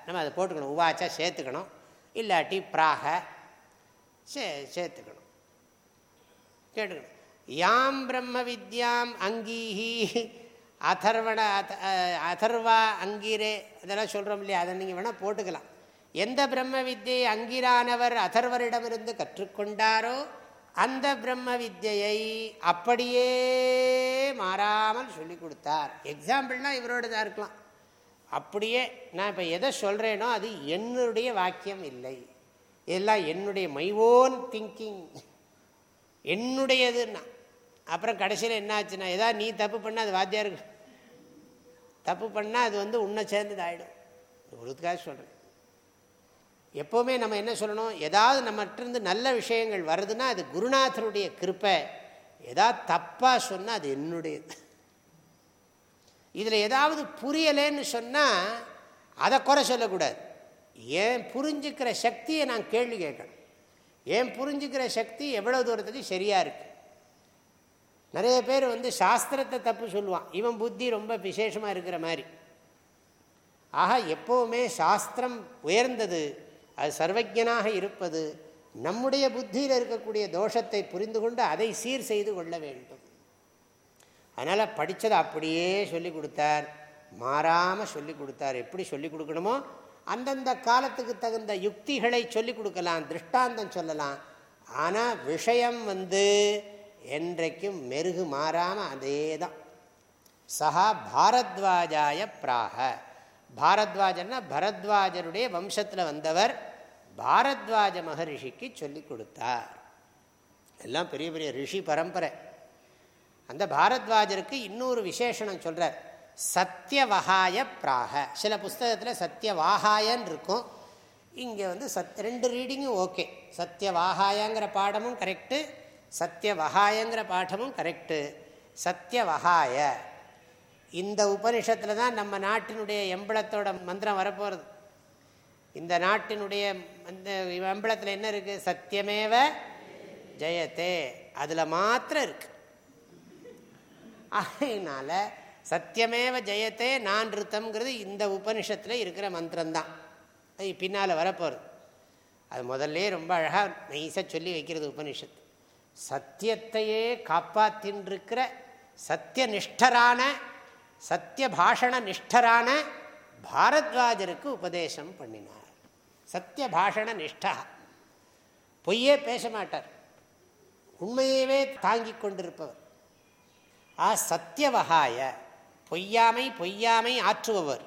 Speaker 1: நம்ம அதை போட்டுக்கணும். உவாச்சா சேர்த்துக்கணும். இல்லாட்டி பிராக சே சேர்த்துக்கணும். கேட்டுக்கணும். யாம் பிரம்ம வித்யாம் அங்கீஹி. அதர்வண அதர்வா அங்கீரே. அதெல்லாம் சொல்கிறோம் இல்லையா? அதை நீங்கள் வேணால் போட்டுக்கலாம். எந்த பிரம்ம வித்தியை அங்கீரானவர் அதர்வரிடமிருந்து கற்றுக்கொண்டாரோ அந்த பிரம்ம வித்தியை அப்படியே மாறாமல் சொல்லி கொடுத்தார். எக்ஸாம்பிள்னால் இவரோட தான் இருக்கலாம். அப்படியே நான் இப்போ எதை சொல்கிறேனோ அது என்னுடைய வாக்கியம் இல்லை. இதெல்லாம் என்னுடைய மை ஓன் திங்கிங். என்னுடையதுன்னா அப்புறம் கடைசியில் என்ன ஆச்சுன்னா ஏதாவது நீ தப்பு பண்ணால் அது வாத்தியாருக்கு தப்பு பண்ணால் அது வந்து உன்னை சேர்ந்தது ஆகிடும் உங்களுக்காக சொல்கிறேன் எப்போவுமே நம்ம என்ன சொல்லணும்? ஏதாவது நம்மகிட்டருந்து நல்ல விஷயங்கள் வருதுன்னா அது குருநாதருடைய கிருப்பை. ஏதாவது தப்பாக சொன்னால் அது என்னுடையது. இதில் ஏதாவது புரியலேன்னு சொன்னால் அதை குறை சொல்லக்கூடாது. ஏன் புரிஞ்சுக்கிற சக்தியை நான் கேள்வி கேட்கணும். ஏன் புரிஞ்சுக்கிற சக்தி எவ்வளோ தூரத்துக்கு சரியாக இருக்குது நிறைய பேர் வந்து சாஸ்திரத்தை தப்பு சொல்லுவான். இவன் புத்தி ரொம்ப விசேஷமாக இருக்கிற மாதிரி. ஆக எப்போவுமே சாஸ்திரம் உயர்ந்தது அது சர்வஜனாக இருப்பது நம்முடைய புத்தியில் இருக்கக்கூடிய தோஷத்தை புரிந்து கொண்டு அதை சீர் செய்து கொள்ள வேண்டும். அதனால் படித்ததை அப்படியே சொல்லி கொடுத்தார். மாறாமல் சொல்லி கொடுத்தார். எப்படி சொல்லி கொடுக்கணுமோ அந்தந்த காலத்துக்கு தகுந்த யுக்திகளை சொல்லி கொடுக்கலாம் திருஷ்டாந்தம் சொல்லலாம். ஆனால் விஷயம் வந்து என்றைக்கும் மெருகு மாறாமல் அதே தான் சஹா பாரத்வாஜாய பிராக. பாரத்வாஜன்னா பரத்வாஜருடைய வம்சத்தில் வந்தவர் பாரத்வாஜ மகரிஷிக்கு சொல்லி கொடுத்தார். எல்லாம் பெரிய பெரிய ரிஷி பரம்பரை. அந்த பாரத்வாஜருக்கு இன்னொரு விசேஷனம் சொல்கிறார் சத்தியவகாய பிராக. சில புஸ்தகத்தில் சத்தியவாகாயன்னு இருக்கும். இங்கே வந்து சத் ரெண்டு ரீடிங்கும் ஓகே சத்தியவாகாயங்கிற பாடமும் கரெக்டு சத்தியவகாயங்கிற பாடமும் கரெக்டு சத்தியவகாய இந்த உபனிஷத்தில் தான் நம்ம நாட்டினுடைய எம்பளத்தோட மந்திரம் வரப்போகிறது இந்த நாட்டினுடைய அந்த எம்பளத்தில் என்ன இருக்குது சத்தியமேவ ஜெயத்தே. அதில் மாத்திரம் இருக்கு. அதனால் சத்தியமேவ ஜெயத்தே நான் ருத்தம்ங்கிறது இந்த உபனிஷத்தில் இருக்கிற மந்திரம்தான். அது பின்னால் வரப்போகிறது அது முதல்ல ரொம்ப அழகாக நைஸாக சொல்லி வைக்கிறது உபனிஷத்து. சத்தியத்தையே காப்பாற்றின்றிருக்கிற சத்தியநிஷ்டரான சத்திய பாஷண நிஷ்டரான பாரத்வாஜருக்கு உபதேசம் பண்ணினார். சத்திய பாஷண நிஷ்டா பொய்யே பேச மாட்டார் உண்மையவே தாங்கி கொண்டிருப்பவர். ஆ சத்தியவகாய பொய்யாமை பொய்யாமை ஆற்றுபவர்.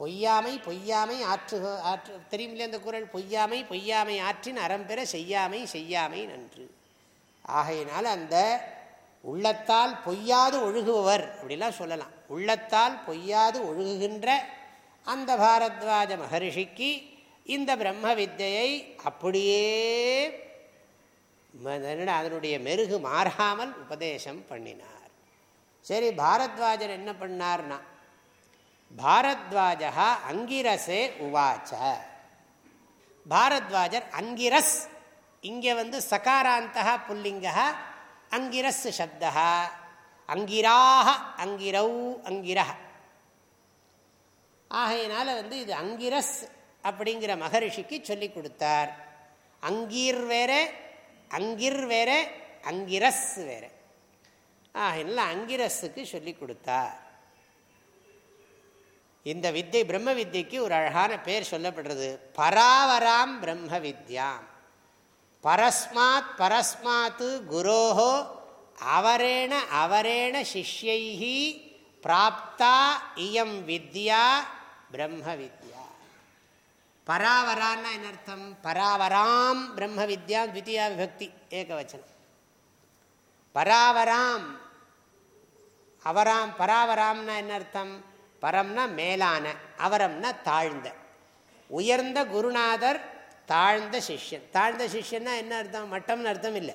Speaker 1: பொய்யாமை பொய்யாமை ஆற்று ஆற்று தெரியும் இல்லையா அந்த குரல்? பொய்யாமை பொய்யாமை ஆற்றின் அறம்பெற செய்யாமை செய்யாமை நன்று. ஆகையினால் அந்த உள்ளத்தால் பொய்யாது ஒழுகுபவர் அப்படிலாம் சொல்லலாம். உள்ளத்தால் பொய்யாது ஒழுகுகின்ற அந்த பாரத்வாஜ மகரிஷிக்கு இந்த பிரம்ம வித்தையை அப்படியே அதனுடைய மெருகு மாறாமல் உபதேசம் பண்ணினார். சரி பாரத்வாஜர் என்ன பண்ணார்னா பாரத்வாஜா அங்கிரசே உவாச்ச. பாரத்வாஜர் அங்கிரஸ் இங்கே வந்து சகாராந்தா புல்லிங்கா அங்கிரஸ் சப்தா. அங்கிராக அங்கிரௌ அங்கிர ஆகையினால வந்து இது அங்கிரஸ் அப்படிங்கிற மகரிஷிக்கு சொல்லி கொடுத்தார். அங்கீர் வேற அங்கிர் வேற அங்கிரஸ் வேற. ஆகையினால அங்கிரஸுக்கு சொல்லி கொடுத்தார். இந்த வித்தை பிரம்ம வித்தியக்கு ஒரு அழகான பேர் சொல்லப்படுறது பராவராம் பிரம்ம வித்யாம். பரஸ்மாத் பரஸ்மாத்து குரோஹோ அவரேண அவரேண சிஷ்யைஹி பிராப்தா இயம் வித்யா பிரம்ம வித்யா. பராவரான்னா என்ன அர்த்தம்? பராவராம் பிரம்ம வித்யா த்வித்தியா விபக்தி ஏகவச்சனம். பராவராம் அவராம் பராவராம்னா என்ன அர்த்தம்? பரம்னா மேலான அவரம்னா தாழ்ந்த. உயர்ந்த குருநாதர் தாழ்ந்த சிஷ்யன். தாழ்ந்த சிஷ்யன்னா என்ன அர்த்தம்? மட்டம்னு அர்த்தம் இல்லை.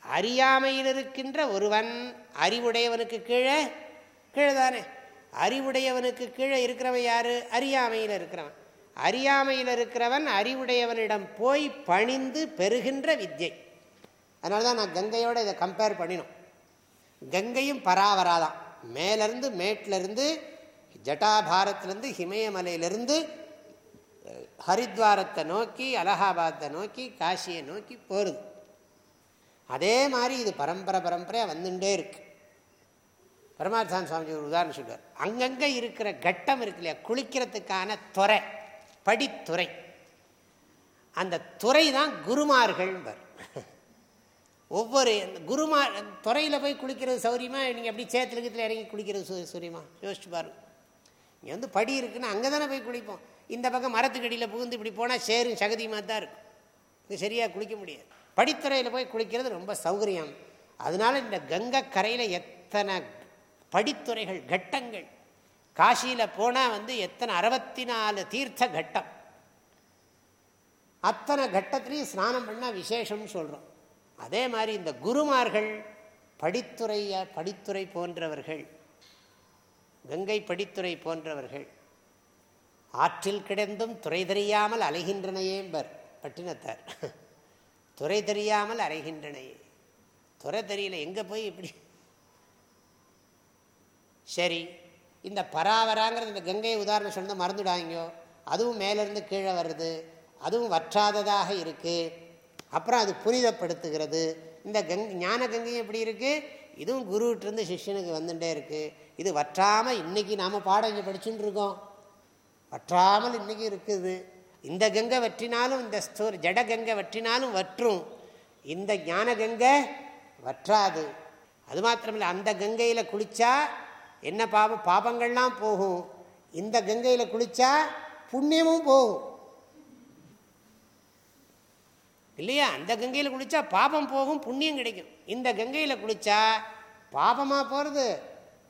Speaker 1: அறியாமையில் இருக்கின்ற ஒருவன் அறிவுடையவனுக்கு கீழே கீழே தானே அறிவுடையவனுக்கு கீழே இருக்கிறவன் யார்? அறியாமையில் இருக்கிறவன். அறியாமையில் இருக்கிறவன் அறிவுடையவனிடம் போய் பணிந்து பெறுகின்ற வித்யை. அதனால தான் நான் கங்கையோடு இதை கம்பேர் பண்ணினோம். கங்கையும் பராவராதான். மேலேருந்து மேட்டிலேருந்து ஜட்டாபாரத்திலேருந்து ஹிமயமலையிலேருந்து ஹரித்வாரத்தை நோக்கி அலகாபாத்தை நோக்கி காசியை நோக்கி போகிறது அதே மாதிரி இது பரம்பரை பரம்பரையாக வந்துட்டே இருக்கு. பரமார்த்தான் சுவாமிஜி ஒரு உதாரணம் சொல்வார் அங்கங்கே இருக்கிற கட்டம் இருக்கு இல்லையா? குளிக்கிறதுக்கான துறை படித்துறை. அந்த துறை தான் குருமார்கள் ஒவ்வொரு குருமா துறையில் போய் குளிக்கிறது சௌரியமாக நீங்கள் அப்படி சேத்துல இறங்கி குளிக்கிறது சௌரியமா? யோசிச்சு பாருங்கள் இங்கே வந்து படி இருக்குன்னா அங்கே தானே போய் குளிப்போம். இந்த பக்கம் மரத்துக்கடியில் புகுந்து இப்படி போனால் சேரும் சகதியமாக தான் இருக்கும். இது சரியாக குளிக்க முடியாது. படித்துறையில் போய் குளிக்கிறது ரொம்ப சௌகரியம். அதனால் இந்த கங்கை கரையில் எத்தனை படித்துறைகள் கட்டங்கள். காசியில் போனால் வந்து எத்தனை அறுபத்தி நாலு தீர்த்த கட்டம். அத்தனை கட்டத்திலையும் ஸ்நானம் பண்ணால் விசேஷம்னு சொல்கிறோம் அதே மாதிரி இந்த குருமார்கள் படித்துறைய படித்துறை போன்றவர்கள் கங்கை படித்துறை போன்றவர்கள். ஆற்றில் கிடந்தும் துறை தெரியாமல் அலைகின்றனையேம்பர் பட்டினத்தார். துறை தெரியாமல் அலைகின்றனையே துறை தெரியல எங்கே போய் இப்படி? சரி இந்த பராவராங்கிறது இந்த கங்கை உதாரணம் சொன்னது மறந்துடாங்கோ அதுவும் மேலேருந்து கீழே வருது அதுவும் வற்றாததாக இருக்குது அப்புறம் அது புனிதப்படுத்துகிறது. இந்த கங் ஞான கங்கை எப்படி இருக்குது இதுவும் குருவிட்டிருந்து சிஷ்யனுக்கு வந்துட்டே இருக்குது இது வற்றாமல் இன்றைக்கி நாம் பாடம் இங்கே படிச்சுட்டு இருக்கோம். வற்றாமல் இன்றைக்கி இருக்குது. இந்த கங்கை வற்றினாலும் இந்த ஸ்தூர் ஜட கங்கை வற்றினாலும் வற்றும். இந்த ஞான கங்கை வற்றாது. அது மாத்திரமில்லை அந்த கங்கையில் குளித்தா என்ன பாபம் பாபங்கள்லாம் போகும். இந்த கங்கையில் குளித்தா புண்ணியமும் போகும். இல்லையா? அந்த கங்கையில் குளித்தா பாபம் போகும் புண்ணியம் கிடைக்கும். இந்த கங்கையில் குளித்தா பாபமாக போகிறது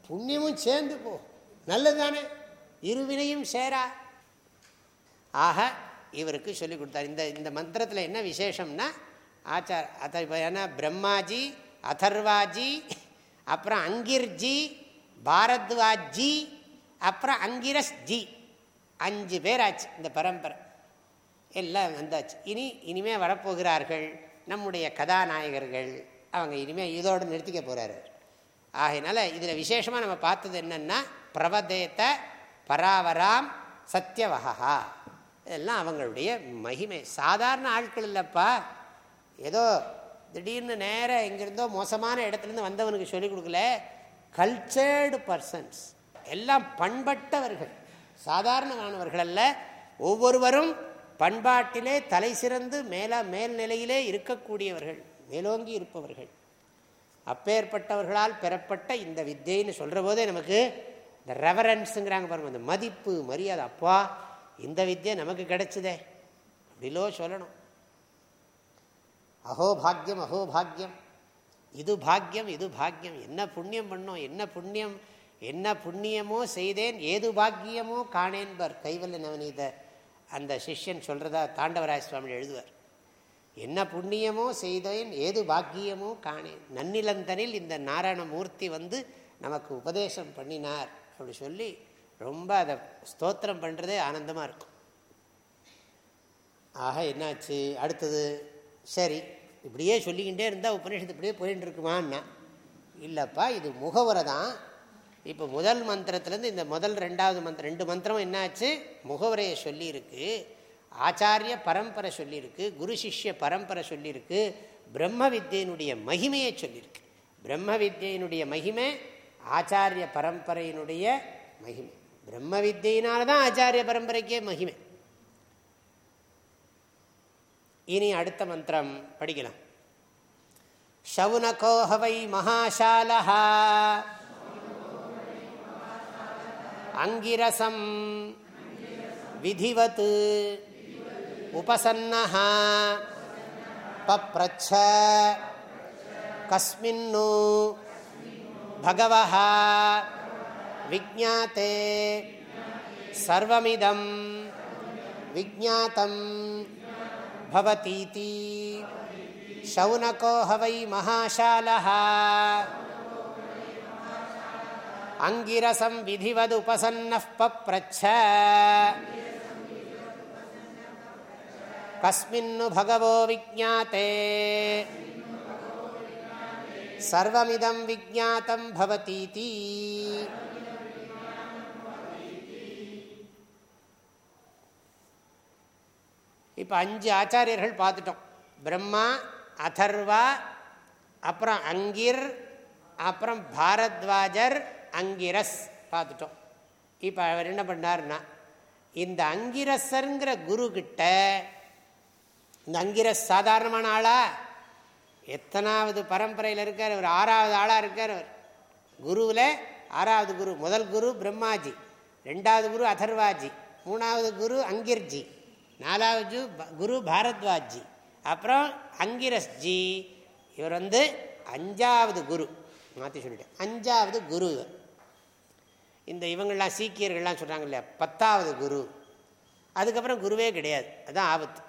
Speaker 1: புண்ணியமும் சேர்ந்து போகும் நல்லது தானே இருவினையும் சேரா. ஆக இவருக்கு சொல்லிக் கொடுத்தார். இந்த இந்த மந்திரத்தில் என்ன விசேஷம்னா ஆச்சார் அத ஏன்னா பிரம்மாஜி அதர்வாஜி அப்புறம் அங்கிர்ஜி பாரத்வாஜி அப்புறம் அங்கிரஸ் ஜி அஞ்சு பேர் ஆச்சு இந்த பரம்பரை. எல்லாம் வந்தாச்சு. இனி இனிமே வரப்போகிறார்கள் நம்முடைய கதாநாயகர்கள். அவங்க இனிமேல் இதோடு நிறுத்திக்க போகிறாரு ஆகையினால இதில் விசேஷமாக நம்ம பார்த்தது என்னென்னா பிரபதேத்த பராவராம் சத்தியவகா இதெல்லாம் அவங்களுடைய மகிமை. சாதாரண ஆட்கள் இல்லைப்பா. ஏதோ திடீர்னு நேராக எங்கேருந்தோ மோசமான இடத்துலேருந்து வந்தவனுக்கு சொல்லிக் கொடுக்கல. கல்ச்சர்டு பர்சன்ஸ் எல்லாம் பண்பட்டவர்கள். சாதாரணமானவர்கள் அல்ல. ஒவ்வொருவரும் பண்பாட்டிலே தலை சிறந்து மேலா மேல்நிலையிலே இருக்கக்கூடியவர்கள் மேலோங்கி இருப்பவர்கள். அப்பேற்பட்டவர்களால் பெறப்பட்ட இந்த வித்தியைன்னு சொல்கிற போதே நமக்கு இந்த ரெவரன்ஸுங்கிறாங்க பாருங்க அந்த மதிப்பு மரியாதை. அப்பா இந்த வித்தியை நமக்கு கிடைச்சதே. அப்படிலோ சொல்லணும். அஹோ பாக்யம் அஹோ பாக்யம். இது பாக்யம் இது பாக்யம். என்ன புண்ணியம் பண்ணோம் என்ன புண்ணியம் என்ன புண்ணியமோ செய்தேன் ஏது பாக்கியமோ காணேன்பர். கைவல்ல நவநீத அந்த சிஷ்யன் சொல்கிறதா தாண்டவராய சுவாமி எழுதுவார். என்ன புண்ணியமோ செய்தேன் ஏது பாக்கியமோ காணேன். நன்னிலந்தனில் இந்த நாராயணமூர்த்தி வந்து நமக்கு உபதேசம் பண்ணினார் அப்படி சொல்லி ரொம்ப அதை ஸ்தோத்திரம் பண்ணுறதே ஆனந்தமாக இருக்கும். ஆக என்னாச்சு? அடுத்தது சரி இப்படியே சொல்லிக்கிட்டே இருந்தால் உபநிஷத்து இப்படியே போயின்னு இருக்குமான்னா இல்லைப்பா இது முகவரை தான். இப்போ முதல் மந்திரத்துலேருந்து இந்த முதல் ரெண்டாவது மந்திரம் ரெண்டு மந்திரம் என்னாச்சு? முகவரையை சொல்லியிருக்கு ஆச்சாரிய பரம்பரை சொல்லியிருக்கு குரு சிஷ்ய பரம்பரை சொல்லியிருக்கு பிரம்ம வித்தியினுடைய மகிமையை சொல்லியிருக்கு. பிரம்ம வித்தியினுடைய மகிமை ஆச்சாரிய பரம்பரையினுடைய மகிமை. பிரம்ம வித்தியினால்தான் தான் ஆச்சாரிய பரம்பரைக்கே மகிமை. இனி அடுத்த மந்திரம் படிக்கலாம். சவுனகோஹவை மகாசாலஹா. அங்கிரசம் விதிவத் உபசன்னः பப்ரச்ச கஸ்மின்னு பகவः விஜாத்தே சர்வமிதம் விஜாத்தம் भवतीति शौनको ह वै அங்கிரசம் விதிவது உபசன்ன பப்ரச்ச. கஸ்மின்னு பகவோ விஜாத்தே சர்வமிதம் விஜாத்தம் பவதீதி. இப்போ அஞ்சு ஆச்சாரியர்கள் பார்த்துட்டோம். பிரம்மா அதர்வா அப்புறம் அங்கிர் அப்புறம் பாரத்வாஜர் அங்கிரஸ். பார்த்துட்டோம். இப்போ அவர் என்ன பண்ணார்னா இந்த அங்கிரசருங்கிற குரு இந்த அங்கிரஸ் சாதாரணமான ஆளா? எத்தனாவது பரம்பரையில் இருக்கார் அவர் ஆறாவது ஆளாக இருக்கார் அவர். குருவில் ஆறாவது குரு முதல் குரு பிரம்மாஜி ரெண்டாவது குரு அதர்வாஜி மூணாவது குரு அங்கிர்ஜி நாலாவது குரு பாரத்வாஜி அப்புறம் அங்கிரஸ்ஜி. இவர் வந்து அஞ்சாவது குரு. மாற்றி சொல்லிட்டேன். அஞ்சாவது குரு இவர். இந்த இவங்கள்லாம் சீக்கியர்கள்லாம் சொல்கிறாங்க இல்லையா பத்தாவது குரு. அதுக்கப்புறம் குருவே கிடையாது. அதுதான் ஆபத்து.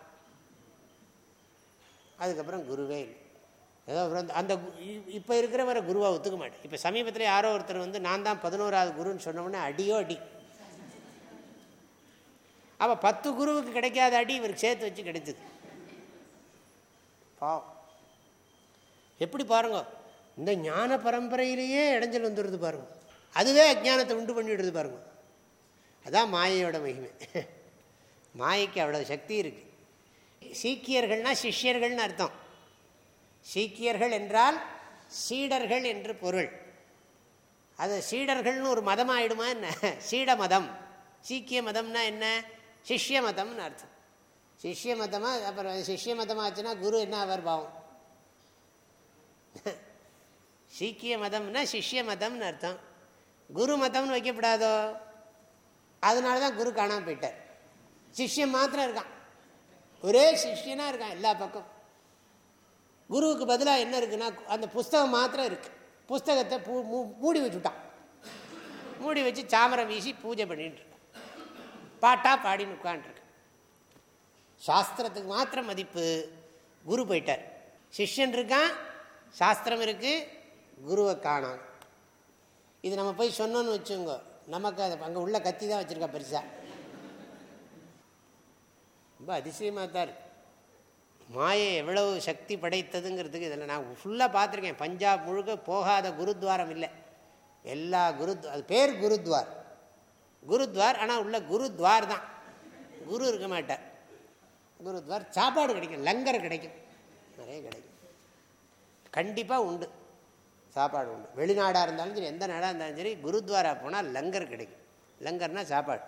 Speaker 1: அதுக்கப்புறம் குருவே இல்லை. ஏதோ அந்த இப்போ இருக்கிறவரை குருவை ஒத்துக்க மாட்டேன். இப்போ சமீபத்தில் யாரோ ஒருத்தர் வந்து நான் தான் பதினோராவது குருன்னு சொன்னோம்னா அடியோ அடி. அப்போ பத்து குருவுக்கு கிடைக்காத அடி இவருக்கு சேர்த்து வச்சு கிடைச்சது. பாவம். எப்படி பாருங்க இந்த ஞான பரம்பரையிலேயே இடைஞ்சல் வந்துடுது பாருங்கள் அதுவே அஜானத்தை உண்டு பண்ணிவிடுறது பாருங்க. அதான் மாயையோட மகிமை. மாயைக்கு அவ்வளோ சக்தி இருக்குது சீக்கியர்கள்னால் சிஷ்யர்கள்னு அர்த்தம். சீக்கியர்கள் என்றால் சீடர்கள் என்று பொருள். அது சீடர்கள்னு ஒரு மதம் ஆயிடுமா என்ன? சீட மதம். சீக்கிய மதம்னா என்ன? சிஷ்ய மதம்னு அர்த்தம். சிஷ்ய மதமாக அப்புறம் சிஷ்ய மதமாச்சுன்னா குரு என்ன அவர் பாவம்? சீக்கிய மதம்னா சிஷ்ய மதம்னு அர்த்தம். குரு மதம்னு வைக்கப்படாதோ? அதனால தான் குரு காணாமல் போயிட்டார். சிஷ்யன் மாத்திரம் இருக்கான். ஒரே சிஷ்யனாக இருக்கான் எல்லா பக்கம். குருவுக்கு பதிலாக என்ன இருக்குன்னா அந்த புஸ்தகம் மாத்திரம் இருக்கு. புஸ்தகத்தை பூ மூடி வச்சுட்டான். மூடி வச்சு சாமரம் வீசி பூஜை பண்ணிட்டு பாட்டாக பாடின்னு உட்காண்ட்ருக்கு சாஸ்திரத்துக்கு மாத்திரம் மதிப்பு குரு போயிட்டார். சிஷ்யன் இருக்கான் சாஸ்திரம் இருக்குது குருவை காணான் இது நம்ம போய் சொன்னோன்னு வச்சுங்க நமக்கு அது அங்கே உள்ள கத்தி தான் வச்சுருக்கா பெருசாக ரொம்ப அதிசயமாக தான் இருக்கு. மாயை எவ்வளவு சக்தி படைத்ததுங்கிறதுக்கு இதில் நான் ஃபுல்லாக பார்த்துருக்கேன். பஞ்சாப் முழுக்க போகாத குருத்வாரம் இல்லை. எல்லா குருத் அது பேர் குருத்வார். குருத்வார் ஆனால் உள்ள குருத்வார் தான். குரு இருக்க மாட்டார். குருத்வார் சாப்பாடு கிடைக்கும் லங்கர் கிடைக்கும். நிறைய கிடைக்கும். கண்டிப்பாக உண்டு. சாப்பாடு உண்டு. வெளிநாடாக இருந்தாலும் சரி எந்த நாடாக இருந்தாலும் சரி குருத்வாரா போனால் லங்கர் கிடைக்கும். லங்கர்னால் சாப்பாடு.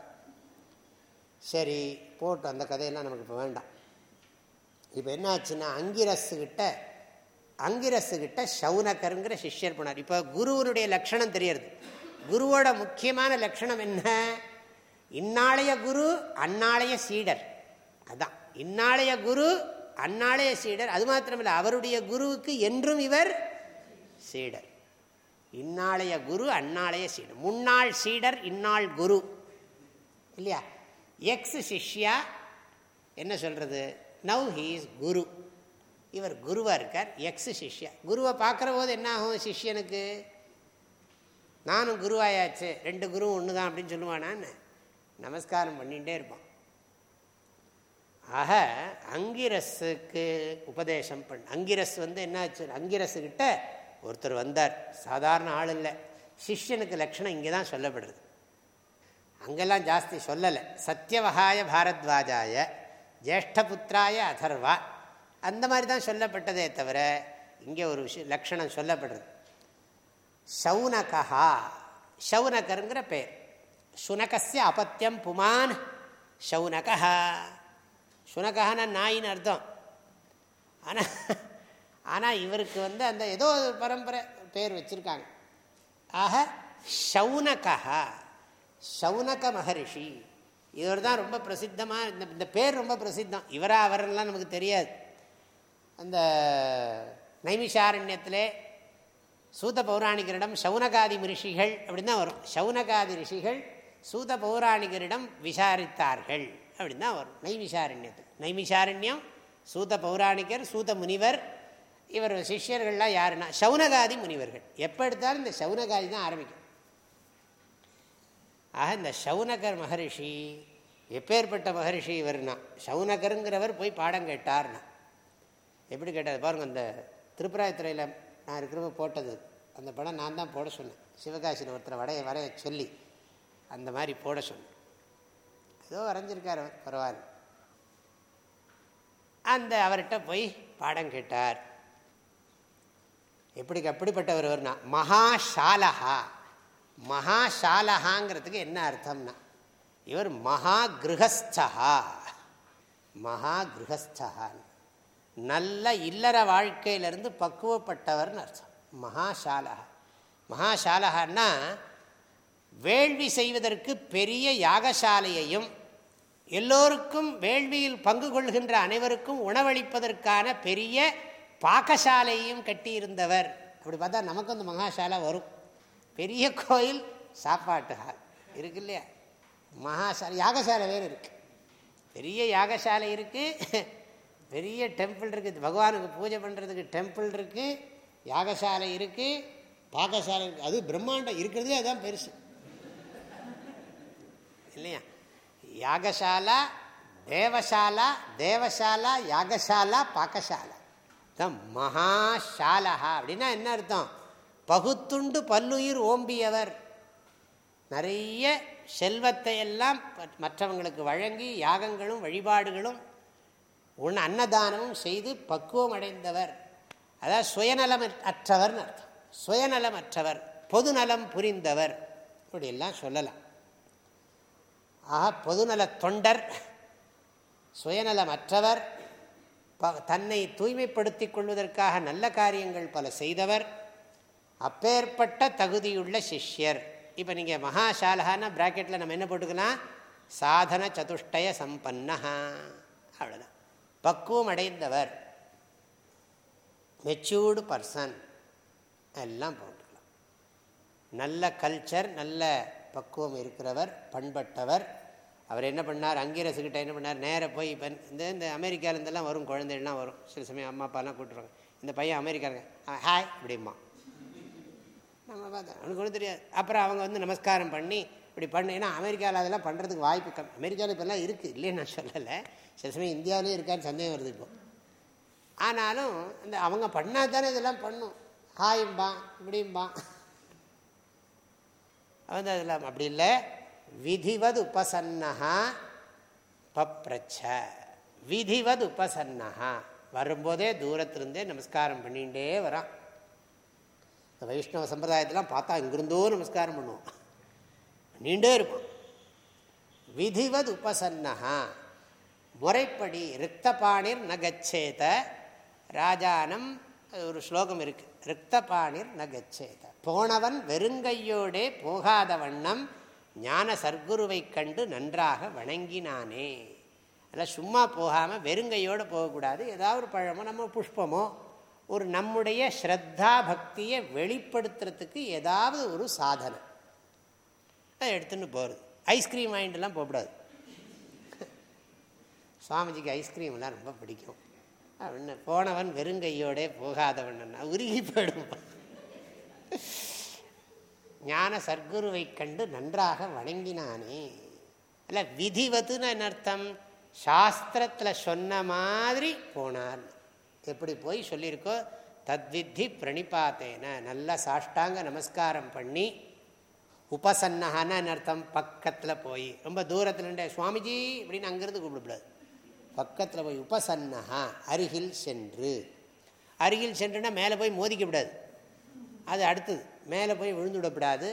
Speaker 1: சரி போட்டு அந்த கதையெல்லாம் நமக்கு இப்போ வேண்டாம். இப்போ என்ன ஆச்சுன்னா அங்கிரஸுக்கிட்ட அங்கிரஸுக்கிட்ட சவுனக்கருங்கிற சிஷ்யர் போனார். இப்போ குருவனுடைய லட்சணம் தெரியறது. குருவோட முக்கியமான லட்சணம் என்ன? இந்நாளைய குரு அந்நாளைய சீடர். அதான். இந்நாளைய குரு அந்நாளைய சீடர். அது மாத்திரமில்லை அவருடைய குருவுக்கு என்றும் இவர் சீடர். இந்நாளைய குரு அந்நாளைய சீடர். முன்னாள் சீடர் இந்நாள் குரு. இல்லையா? எக்ஸ் சிஷ்யா என்ன சொல்கிறது நவ் ஹீஸ் குரு. இவர் குருவாக இருக்கார் எக்ஸ் சிஷ்யா. குருவை பார்க்குற போது என்ன ஆகும் சிஷ்யனுக்கு? நானும் குருவாயாச்சு ரெண்டு குருவும் ஒன்று தான் அப்படின்னு சொல்லுவானான்னு நமஸ்காரம் பண்ணிகிட்டே இருப்பான் ஆக அங்கிரஸுக்கு உபதேசம் பண்ண. அங்கிரஸ் வந்து என்னாச்சு? அங்கிரஸுக்கிட்ட ஒருத்தர் வந்தார். சாதாரண ஆள் இல்லை. சிஷ்யனுக்கு லட்சணம் இங்கே தான் சொல்லப்படுறது அங்கெல்லாம் ஜாஸ்தி சொல்லலை. சத்தியவகாய பாரத்வாஜாய ஜேஷ்டபுத்திராய அதர்வா அந்த மாதிரி தான் சொல்லப்பட்டதே தவிர இங்கே ஒரு விஷயம் லக்ஷணம் சொல்லப்படுறது. சவுனகா சவுனகருங்கிற பேர். சுனகசிய அபத்தியம் புமான் சவுனகா சுனகான நாயின்னு அர்த்தம். ஆனால் ஆனால் இவருக்கு வந்து அந்த ஏதோ ஒரு பரம்பரை பேர் வச்சுருக்காங்க. ஆக ஷவுனகா ஷவுனக மகரிஷி. இவர் தான் ரொம்ப பிரசித்தமாக இந்த இந்த பேர் ரொம்ப பிரசித்தம். இவரா அவரெல்லாம் நமக்கு தெரியாது. அந்த நைமிஷாரண்யத்தில் சூத பௌராணிகரிடம் சவுனகாதி ரிஷிகள் அப்படின்னு தான் வரும். சவுனகாதி ரிஷிகள் சூத பௌராணிகரிடம் விசாரித்தார்கள் அப்படின்னு தான் வரும். நைமிஷாரண்யத்தில். நைமிஷாரண்யம் சூத பௌராணிகர் சூத முனிவர் இவர் சிஷ்யர்கள்லாம் யாருன்னா சவுனகாதி முனிவர்கள். எப்போ எடுத்தாலும் இந்த சவுனகாதி தான் ஆரம்பிக்கும். ஆக இந்த சவுனகர் மகரிஷி எப்பேற்பட்ட மகரிஷி இவர்னா சவுனகருங்கிறவர் போய் பாடம் கேட்டார்னா. எப்படி கேட்டார்? பாருங்கள் அந்த திருப்பராயத்துறையில் நான் இருக்கிறப்ப போட்டது. அந்த படம் நான் தான் போட சொன்னேன். சிவகாசியில் ஒருத்தரை வடைய வரைய சொல்லி அந்த மாதிரி போட சொன்னேன். ஏதோ வரைஞ்சிருக்கார் பரவாயில்ல. அந்த அவர்கிட்ட போய் பாடம் கேட்டார். எப்படி எப்படிப்பட்டவர் மகாஷாலஹா. மகாஷாலஹாங்கிறதுக்கு என்ன அர்த்தம்னா? இவர் மகா கிரகஸ்தா மகா கிரகஸ்தா நல்ல இல்லற வாழ்க்கையிலிருந்து பக்குவப்பட்டவர்னு அர்த்தம். மகாஷாலகா மகாஷாலகான்னா வேள்வி செய்வதற்கு பெரிய யாகசாலையையும் எல்லோருக்கும் வேள்வியில் பங்கு கொள்கின்ற அனைவருக்கும் உணவளிப்பதற்கான பெரிய பாக்கசாலையும் கட்டியிருந்தவர். அப்படி பார்த்தா நமக்கு அந்த மகாசாலா வரும். பெரிய கோயில் சாப்பாட்டு ஹால். இருக்கு இல்லையா? மகாசாலை யாகசாலை வேறு இருக்குது பெரிய யாகசாலை இருக்குது பெரிய டெம்பிள் இருக்குது பகவானுக்கு பூஜை பண்ணுறதுக்கு டெம்பிள் இருக்குது யாகசாலை இருக்குது பாகசாலை இருக்குது அது பிரம்மாண்டம். இருக்கிறதே அதுதான் பெருசு. இல்லையா? யாகசாலா தேவசாலா தேவசாலா யாகசாலா பாக்கசாலா. தான் மகாசாலஹா அப்படின்னா என்ன அர்த்தம்? பகுத்துண்டு பல்லுயிர் ஓம்பியவர். நிறைய செல்வத்தை எல்லாம் மற்றவங்களுக்கு வழங்கி யாகங்களும் வழிபாடுகளும் உன் அன்னதானமும் செய்து பக்குவம் அடைந்தவர். அதாவது சுயநலம் அற்றவர்னு அர்த்தம். சுயநலமற்றவர் பொதுநலம் புரிந்தவர். இப்படியெல்லாம் சொல்லலாம். ஆக பொதுநல தொண்டர் சுயநலமற்றவர் தன்னை தூய்மைப்படுத்தி கொள்வதற்காக நல்ல காரியங்கள் பல செய்தவர். அப்பேற்பட்ட தகுதியுள்ள சிஷ்யர். இப்போ நீங்கள் மகாசாலகான ப்ராக்கெட்டில் நம்ம என்ன போட்டுக்கலாம் சாதன சதுஷ்டய சம்பன்னா அவ்வளோதான் பக்குவம் அடைந்தவர். Matured person. எல்லாம் போட்டுக்கலாம். நல்ல கல்ச்சர் நல்ல பக்குவம் இருக்கிறவர் பண்பட்டவர். அவர் என்ன பண்ணார்? அங்கீரசுக்கிட்ட என்ன பண்ணார்? நேராக போய் இப்போ இந்த இந்த அமெரிக்காவிலேருந்தெல்லாம் வரும் குழந்தைகள்லாம் வரும். சில சமயம் அம்மா அப்பாலாம் கூப்பிட்டுருவாங்க இந்த பையன் அமெரிக்காருங்க ஹாய் இப்படிம்மா நம்ம பார்த்தோம் அவனுக்கு ஒன்றும் தெரியாது. அப்புறம் அவங்க வந்து நமஸ்காரம் பண்ணி இப்படி பண்ணு. ஏன்னா அமெரிக்காவில் அதெல்லாம் பண்ணுறதுக்கு வாய்ப்பு கம் அமெரிக்காவில் இப்போல்லாம் இருக்குது இல்லைன்னு நான் சொல்லலை. சில சமயம் இந்தியாவிலேயும் இருக்கான்னு சந்தேகம் வருது இப்போ. ஆனாலும் இந்த அவங்க பண்ணால் தானே இதெல்லாம் பண்ணும். ஹாயும்பான் இப்படிம்பான். வந்து அதெல்லாம் அப்படி இல்லை. விதிவது உபசன்னஹா பப்ரச்ச. விதிவது உபசன்னஹா வரும்போதே தூரத்திலிருந்தே நமஸ்காரம் பண்ணிகிட்டே வரான். இந்த வைஷ்ணவ சம்பிரதாயத்தெலாம் பார்த்தா இங்கிருந்தோ நமஸ்காரம் பண்ணுவோம் நீண்டே இருப்போம் விதிவது உபசன்னஹா முறைப்படி ரிக்தபாணிர் நகச்சேத. ராஜானம் ஒரு ஸ்லோகம் இருக்கு. ரிக்தபாணிர் நகச்சேத. போனவன் வெறுங்கையோடே போகாத வண்ணம் ஞான சர்க்குருவை கண்டு நன்றாக வணங்கினானே. அதில் சும்மா போகாமல் வெறுங்கையோடு போகக்கூடாது. ஏதாவது ஒரு பழமோ நம்ம புஷ்பமோ ஒரு நம்முடைய ஸ்ரத்தா பக்தியை வெளிப்படுத்துறதுக்கு ஏதாவது ஒரு சாதனை. அதை எடுத்துன்னு போகிறது ஐஸ்கிரீம் வாங்கிட்டுலாம் போகக்கூடாது. சுவாமிஜிக்கு ஐஸ்கிரீம்லாம் ரொம்ப பிடிக்கும். அப்படின்னு போனவன் வெறுங்கையோடே போகாதவன். உருகி போயிடுவான். ஞான சர்க்குருவை கண்டு நன்றாக வணங்கினானே. இல்லை விதிவத்துன்னு என்ன அர்த்தம்? சாஸ்திரத்தில் சொன்ன மாதிரி போனான் எப்படி போய் சொல்லியிருக்கோ? தத்வித்தி பிரணிபாத்தேன. நல்ல சாஷ்டாங்க நமஸ்காரம் பண்ணி உபசன்னஹான்னு அர்த்தம்? பக்கத்தில் போய். ரொம்ப தூரத்தில் சுவாமிஜி அப்படின்னு அங்கேருந்து கூப்பிடக்கூடாது பக்கத்தில் போய் உபசன்னஹா அருகில் சென்று. அருகில் சென்றுனா மேலே போய் மோதிக்க விடாது அது அடுத்தது. மேலே போய் விழுந்துவிடக்கூடாது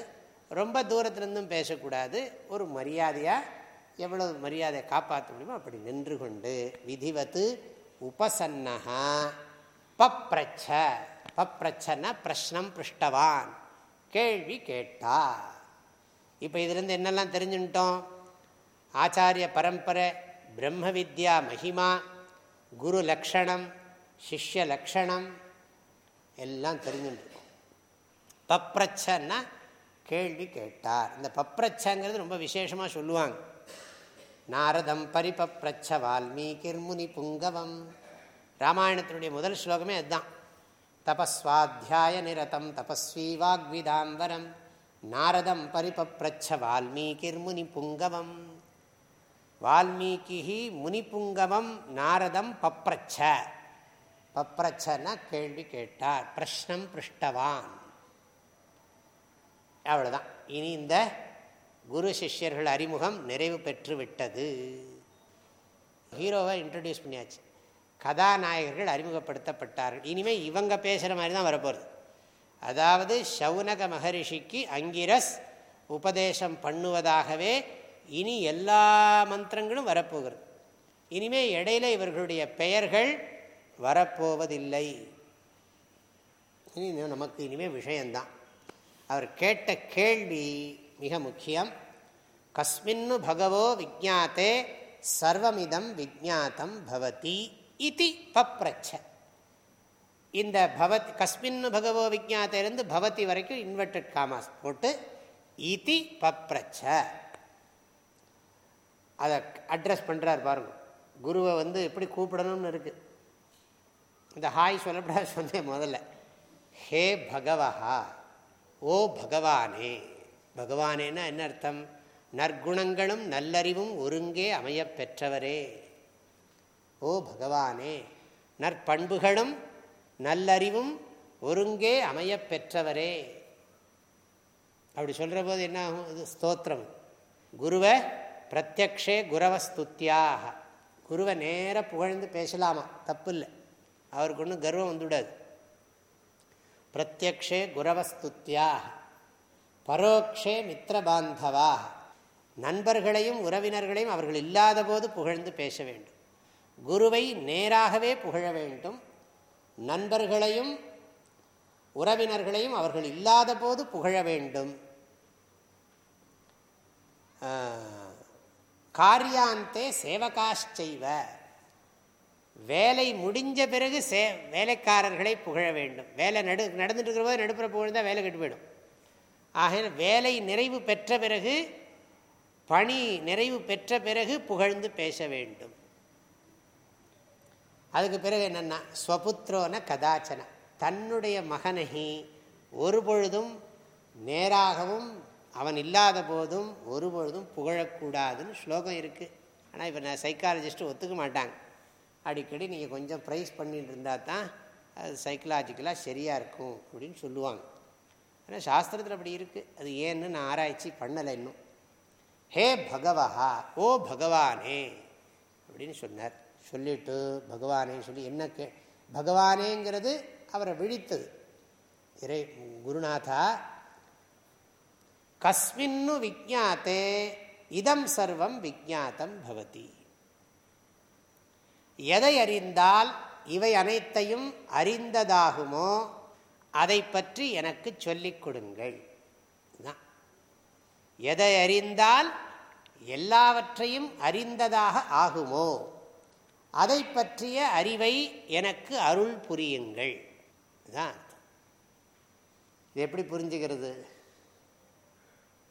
Speaker 1: ரொம்ப தூரத்துலேருந்தும் பேசக்கூடாது. ஒரு மரியாதையாக எவ்வளவு மரியாதையை காப்பாற்ற முடியுமோ அப்படி நின்று கொண்டு விதிவத்து உபசன்னஹா. பப்ரச்ச பப்ரச்சன பிரஷ்னம் பிருஷ்டவான். கேள்வி கேட்டா இப்போ இதுலேருந்து என்னெல்லாம் தெரிஞ்சுட்டோம் ஆச்சாரிய பரம்பரை பிரம்ம வித்யா மகிமா குரு லக்ஷணம் சிஷ்ய லக்ஷணம் எல்லாம் தெரிஞ்சுட்டு பப்ரச்சன்னா கேள்வி கேட்டார். இந்த பப்ரச்சங்கிறது ரொம்ப விசேஷமாக சொல்லுவாங்க. நாரதம் பரிபப்ரச்ச வால்மீகிர் முனி புங்கவம். ராமாயணத்தினுடைய முதல் ஸ்லோகமே அதுதான். தபஸ்வாத்தியாய நிரதம் தபஸ்வி வாக்விதாம்பரம். நாரதம் பரிபப்ரச்ச வால்மீகிர் முனி புங்கவம். வால்மீகி முனிபுங்கவம் நாரதம் பப்ரச்ச. பப்ரச்சன கேள்வி கேட்டார். பிரஷ்னம் பிருஷ்டவான். அவ்வளோதான் இனி இந்த குரு சிஷ்யர்கள் அறிமுகம் நிறைவு பெற்று விட்டது. ஹீரோவை இன்ட்ரடியூஸ் பண்ணியாச்சு. கதாநாயகர்கள் அறிமுகப்படுத்தப்பட்டார்கள். இனிமேல் இவங்க பேசுகிற மாதிரி தான் வரப்போகிறது அதாவது சவுனக மகரிஷிக்கு அங்கிரஸ் உபதேசம் பண்ணுவதாகவே இனி எல்லா மந்திரங்களும் வரப்போகிறது இனிமேல் இடையில இவர்களுடைய பெயர்கள் வரப்போவதில்லை. இனி நமக்கு இனிமேல் விஷயந்தான் அவர் கேட்ட கேள்வி மிக முக்கியம். கஸ்மின்னு பகவோ விஜாத்தே சர்வமிதம் விஜாத்தம் பவதி இது பப்ரச்ச. இந்த பவத் கஸ்மின்னு பகவோ விஜாத்திலிருந்து பவதி வரைக்கும் இன்வெர்டட் காமாஸ் போட்டு இதி பப்ரச்ச. அதை அட்ரஸ் பண்ணுறார் பாருங்க. குருவை வந்து எப்படி கூப்பிடணும்னு இருக்குது இந்த ஹாய் சொல்லப்படாது சொன்னேன் முதல்ல. ஹே பகவஹா. ஓ பகவானே. பகவானேன்னா என்ன அர்த்தம் நற்குணங்களும் நல்லறிவும் ஒருங்கே அமைய பெற்றவரே. ஓ பகவானே நற்பண்புகளும் நல்லறிவும் ஒருங்கே அமைய பெற்றவரே. அப்படி சொல்கிற போது என்ன ஆகும் இது ஸ்தோத்திரம். குருவை பிரத்யக்ஷே குரவஸ்துத்தியாக குருவை நேராக புகழ்ந்து பேசலாமா? தப்பு இல்லை அவருக்கு ஒன்றும் கர்வம் வந்துவிடாது. பிரத்யக்ஷே குரவஸ்துத்யா பரோக்ஷே மித்திரபாந்தவா நண்பர்களையும் உறவினர்களையும் அவர்கள் இல்லாத போது புகழ்ந்து பேச வேண்டும். குருவை நேராகவே புகழ வேண்டும். நண்பர்களையும் உறவினர்களையும் அவர்கள் இல்லாத போது புகழ வேண்டும். காரியாந்தே சேவகாஷ்செய்வ வேலை முடிஞ்ச பிறகு சே வேலைக்காரர்களை புகழ வேண்டும். வேலை நடு நடந்துட்டு இருக்கிற போது நடுப்புற புகழ்ந்தால் வேலை கெட்டு போயிடும். ஆக வேலை நிறைவு பெற்ற பிறகு பணி நிறைவு பெற்ற பிறகு புகழ்ந்து பேச வேண்டும். அதுக்கு பிறகு என்னென்னா ஸ்வபுத்திரோன கதாச்சன. தன்னுடைய மகனை ஒரு பொழுதும் நேராகவும் அவன் இல்லாத போதும் ஒரு பொழுதும் புகழக்கூடாதுன்னு ஸ்லோகம் இருக்குது ஆனால் இப்போ நான் சைக்காலஜிஸ்ட்டு ஒத்துக்க மாட்டாங்க. அடிக்கடி நீங்கள் கொஞ்சம் ப்ரைஸ் பண்ணிட்டு இருந்தால் தான் அது சைக்கலாஜிக்கலாக சரியாக இருக்கும் அப்படின்னு சொல்லுவாங்க. ஆனால் சாஸ்திரத்தில் அப்படி இருக்குது அது ஏன்னு நான் ஆராய்ச்சி பண்ணலை இன்னும். ஹே பகவஹா ஓ பகவானே அப்படின்னு சொன்னார். சொல்லிட்டு பகவானே சொல்லி என்ன கே பகவானேங்கிறது அவரை விழித்தது. இறை குருநாதா கஸ்மின்னு விஜாத்தே இதம் சர்வம் விஜாத்தம் பவதி. எதை அறிந்தால் இவை அனைத்தையும் அறிந்ததாகுமோ அதை பற்றி எனக்கு சொல்லிக் கொடுங்கள். எதை அறிந்தால் எல்லாவற்றையும் அறிந்ததாக ஆகுமோ அதை பற்றிய அறிவை எனக்கு அருள் புரியுங்கள். இதுதான். இது எப்படி புரிஞ்சுக்கிறது?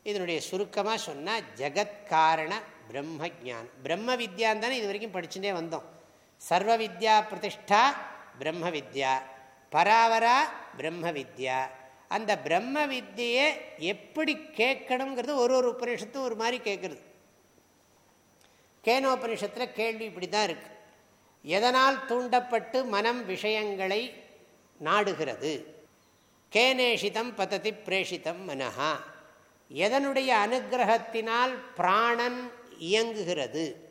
Speaker 1: இதனுடைய சுருக்கமாக சொன்னால் ஜெகத்காரண பிரம்ம ஜானம் பிரம்ம வித்யான் தானே இது வரைக்கும் படிச்சுட்டே வந்தோம். சர்வ வித்யா பிரதிஷ்டா பிரம்ம வித்யா பராவரா பிரம்ம வித்யா அந்த பிரம்ம வித்தியை எப்படி கேட்கணுங்கிறது ஒரு ஒரு உபநிஷத்தும் ஒரு மாதிரி கேட்குறது. கேனோபனிஷத்தில் கேள்வி இப்படி தான் இருக்குது எதனால் தூண்டப்பட்டு மனம் விஷயங்களை நாடுகிறது? கேனேஷிதம் பததி பிரேஷிதம் மனஹா. எதனுடைய அனுகிரகத்தினால் பிராணன் இயங்குகிறது?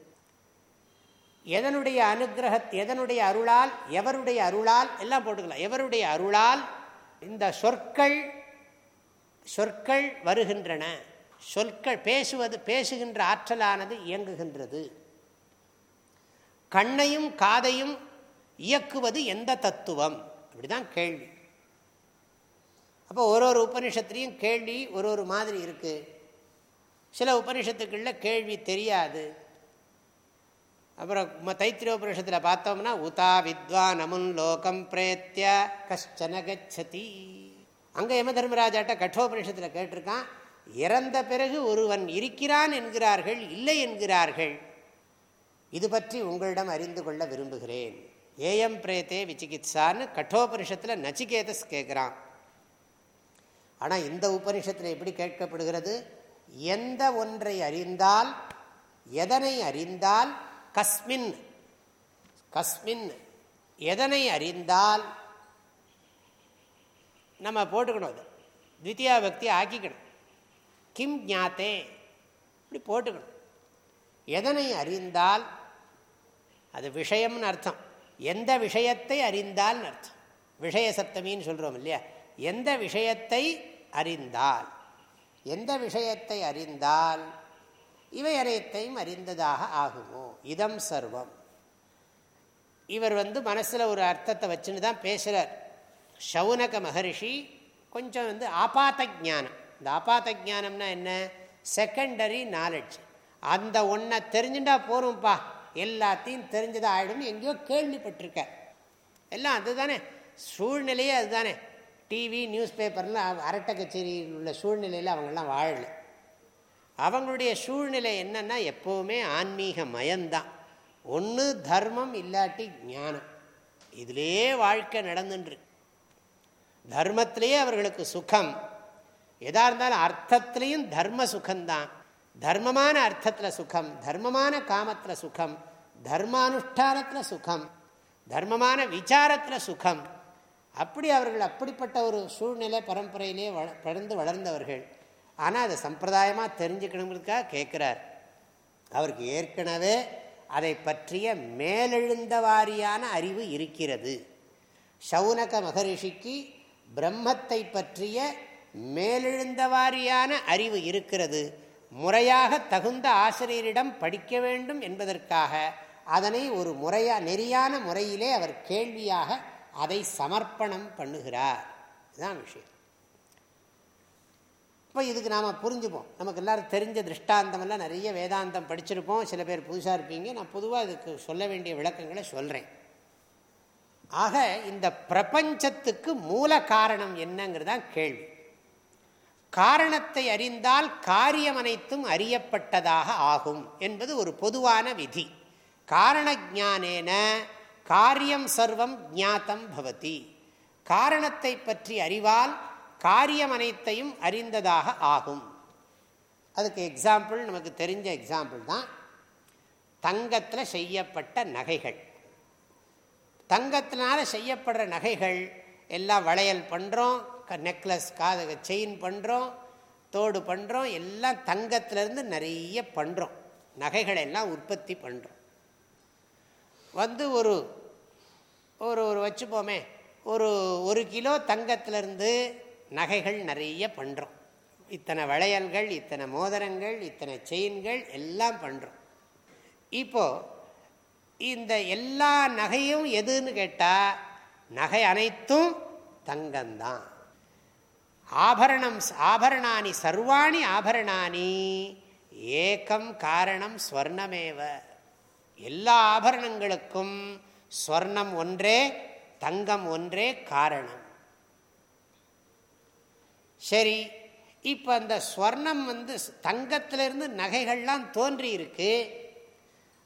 Speaker 1: எதனுடைய அனுகிரக எதனுடைய அருளால் எவருடைய அருளால் எல்லாம் போட்டுக்கலாம். எவருடைய அருளால்? இந்த சொற்கள் சொற்கள் வருகின்றன. சொற்கள் பேசுவது பேசுகின்ற ஆற்றலானது இயங்குகின்றது. கண்ணையும் காதையும் இயக்குவது எந்த தத்துவம்? அப்படிதான் கேள்வி. அப்போ ஒரு ஒரு உபனிஷத்துலேயும் கேள்வி ஒரு ஒரு மாதிரி இருக்குது சில உபனிஷத்துக்களில் கேள்வி தெரியாது. அப்புறம் தைத்திரிய உபனிஷத்தில் பார்த்தோம்னா உதா வித்வான் அமுன் லோகம் பிரேத்திய கஷ்டன கச்சதி. அங்கே யம தர்மராஜாட்ட கட்டோபனிஷத்தில் கேட்டிருக்கான் இறந்த பிறகு ஒருவன் இருக்கிறான் என்கிறார்கள் இல்லை என்கிறார்கள் இது பற்றி உங்களிடம் அறிந்து கொள்ள விரும்புகிறேன். ஏஎம் பிரேத்தே விசிகித்சான்னு கட்டோபனிஷத்தில் நச்சிகேதஸ் கேட்குறான் ஆனால் இந்த உபனிஷத்தில் எப்படி கேட்கப்படுகிறது? எந்த ஒன்றை அறிந்தால் எதனை அறிந்தால் கஸ்மின். கஸ்மின் எதனை அறிந்தால்? நம்ம போட்டுக்கணும் அது. த்வித்தியா பக்தி ஆக்கிக்கணும். கிம் ஞாத்தே. இப்படி போட்டுக்கணும். எதனை அறிந்தால்? அது விஷயம்னு அர்த்தம். எந்த விஷயத்தை அறிந்தால்னு அர்த்தம். விஷய சப்தமின்னு சொல்கிறோம் இல்லையா? எந்த விஷயத்தை அறிந்தால்? எந்த விஷயத்தை அறிந்தால்? இவை அனைத்தையும் அறிந்ததாக ஆகுமோ? இதம் சர்வம். இவர் வந்து மனசில் ஒரு அர்த்தத்தை வச்சுன்னு தான் பேசுகிறார் சவுனக மகரிஷி கொஞ்சம் வந்து ஆபாத்த ஜானம் இந்த ஆபாத்த ஜானம்னா என்ன? செகண்டரி நாலெட்ஜ் அந்த ஒன்றை தெரிஞ்சுட்டா போகிறோம்ப்பா எல்லாத்தையும் தெரிஞ்சதாக ஆகிடும்னு எங்கேயோ கேள்விப்பட்டிருக்க எல்லாம் அதுதானே? சூழ்நிலையே அதுதானே. டிவி நியூஸ் பேப்பர்லாம் அரட்டை கச்சேரியில் உள்ள சூழ்நிலையில் அவங்கெல்லாம் வாழலை. அவங்களுடைய சூழ்நிலை என்னன்னா எப்போவுமே ஆன்மீக மயந்தான் ஒன்று தர்மம் இல்லாட்டி ஞானம். இதிலே வாழ்க்கை நடந்துன்று. தர்மத்திலேயே அவர்களுக்கு சுகம். எதாக இருந்தாலும் அர்த்தத்திலையும் தர்ம சுகம்தான். தர்மமான அர்த்தத்தில் சுகம் தர்மமான காமத்தில் சுகம் தர்மானுஷ்டானத்தில் சுகம் தர்மமான விசாரத்தில் சுகம். அப்படி அவர்கள் அப்படிப்பட்ட ஒரு சூழ்நிலை பரம்பரையிலே வள பிறந்து வளர்ந்தவர்கள். ஆனால் அதை சம்பிரதாயமாக தெரிஞ்சுக்கணுங்கிறதுக்காக கேட்குறார் அவருக்கு ஏற்கனவே அதை பற்றிய மேலெழுந்த வாரியான அறிவு இருக்கிறது. சவுனக மகரிஷிக்கு பிரம்மத்தை பற்றிய மேலெழுந்த வாரியான அறிவு இருக்கிறது. முறையாக தகுந்த ஆசிரியரிடம் படிக்க வேண்டும் என்பதற்காக அதனை ஒரு முறையா நெறியான முறையிலே அவர் கேள்வியாக அதை சமர்ப்பணம் பண்ணுகிறார். இதுதான் விஷயம். இப்போ இதுக்கு நாம் புரிஞ்சுப்போம். நமக்கு எல்லோரும் தெரிஞ்ச திருஷ்டாந்தமெல்லாம் நிறைய வேதாந்தம் படிச்சிருப்போம். சில பேர் புதுசாக இருப்பீங்க. நான் பொதுவாக இதுக்கு சொல்ல வேண்டிய விளக்கங்களை சொல்கிறேன் ஆக இந்த பிரபஞ்சத்துக்கு மூல காரணம் என்னங்கிறதான் கேள்வி. காரணத்தை அறிந்தால் காரியம் அனைத்தும் அறியப்பட்டதாக ஆகும் என்பது ஒரு பொதுவான விதி. காரண ஜானேன காரியம் சர்வம் ஜாத்தம் பவதி. காரணத்தை பற்றி அறிவால் காரியம் அனைத்தையும் அறிந்ததாக ஆகும். அதுக்கு எக்ஸாம்பிள் நமக்கு தெரிஞ்ச எக்ஸாம்பிள் தான் தங்கத்தில் செய்யப்பட்ட நகைகள். தங்கத்தினால செய்யப்படுற நகைகள் எல்லாம் வளையல் பண்ணுறோம் நெக்லஸ் காது செயின் பண்ணுறோம் தோடு பண்ணுறோம் எல்லாம் தங்கத்திலேருந்து நிறைய பண்ணுறோம் நகைகள் எல்லாம் உற்பத்தி பண்ணுறோம் வந்து ஒரு ஒரு ஒரு வச்சுப்போமே ஒரு ஒரு கிலோ தங்கத்திலேருந்து நகைகள் நிறைய பண்ணுறோம் இத்தனை வளையல்கள் இத்தனை மோதிரங்கள் இத்தனை செயின்கள் எல்லாம் பண்ணுறோம் இப்போது இந்த எல்லா நகையும் எதுன்னு கேட்டால் நகை அனைத்தும் தங்கம்தான். ஆபரணம் ஆபரணானி சர்வாணி ஆபரணானி ஏக்கம் காரணம் ஸ்வர்ணமேவ. எல்லா ஆபரணங்களுக்கும் ஸ்வர்ணம் ஒன்றே தங்கம் ஒன்றே காரணம். சரி இப்போ அந்த ஸ்வர்ணம் வந்து தங்கத்திலிருந்து நகைகள்லாம் தோன்றி இருக்கு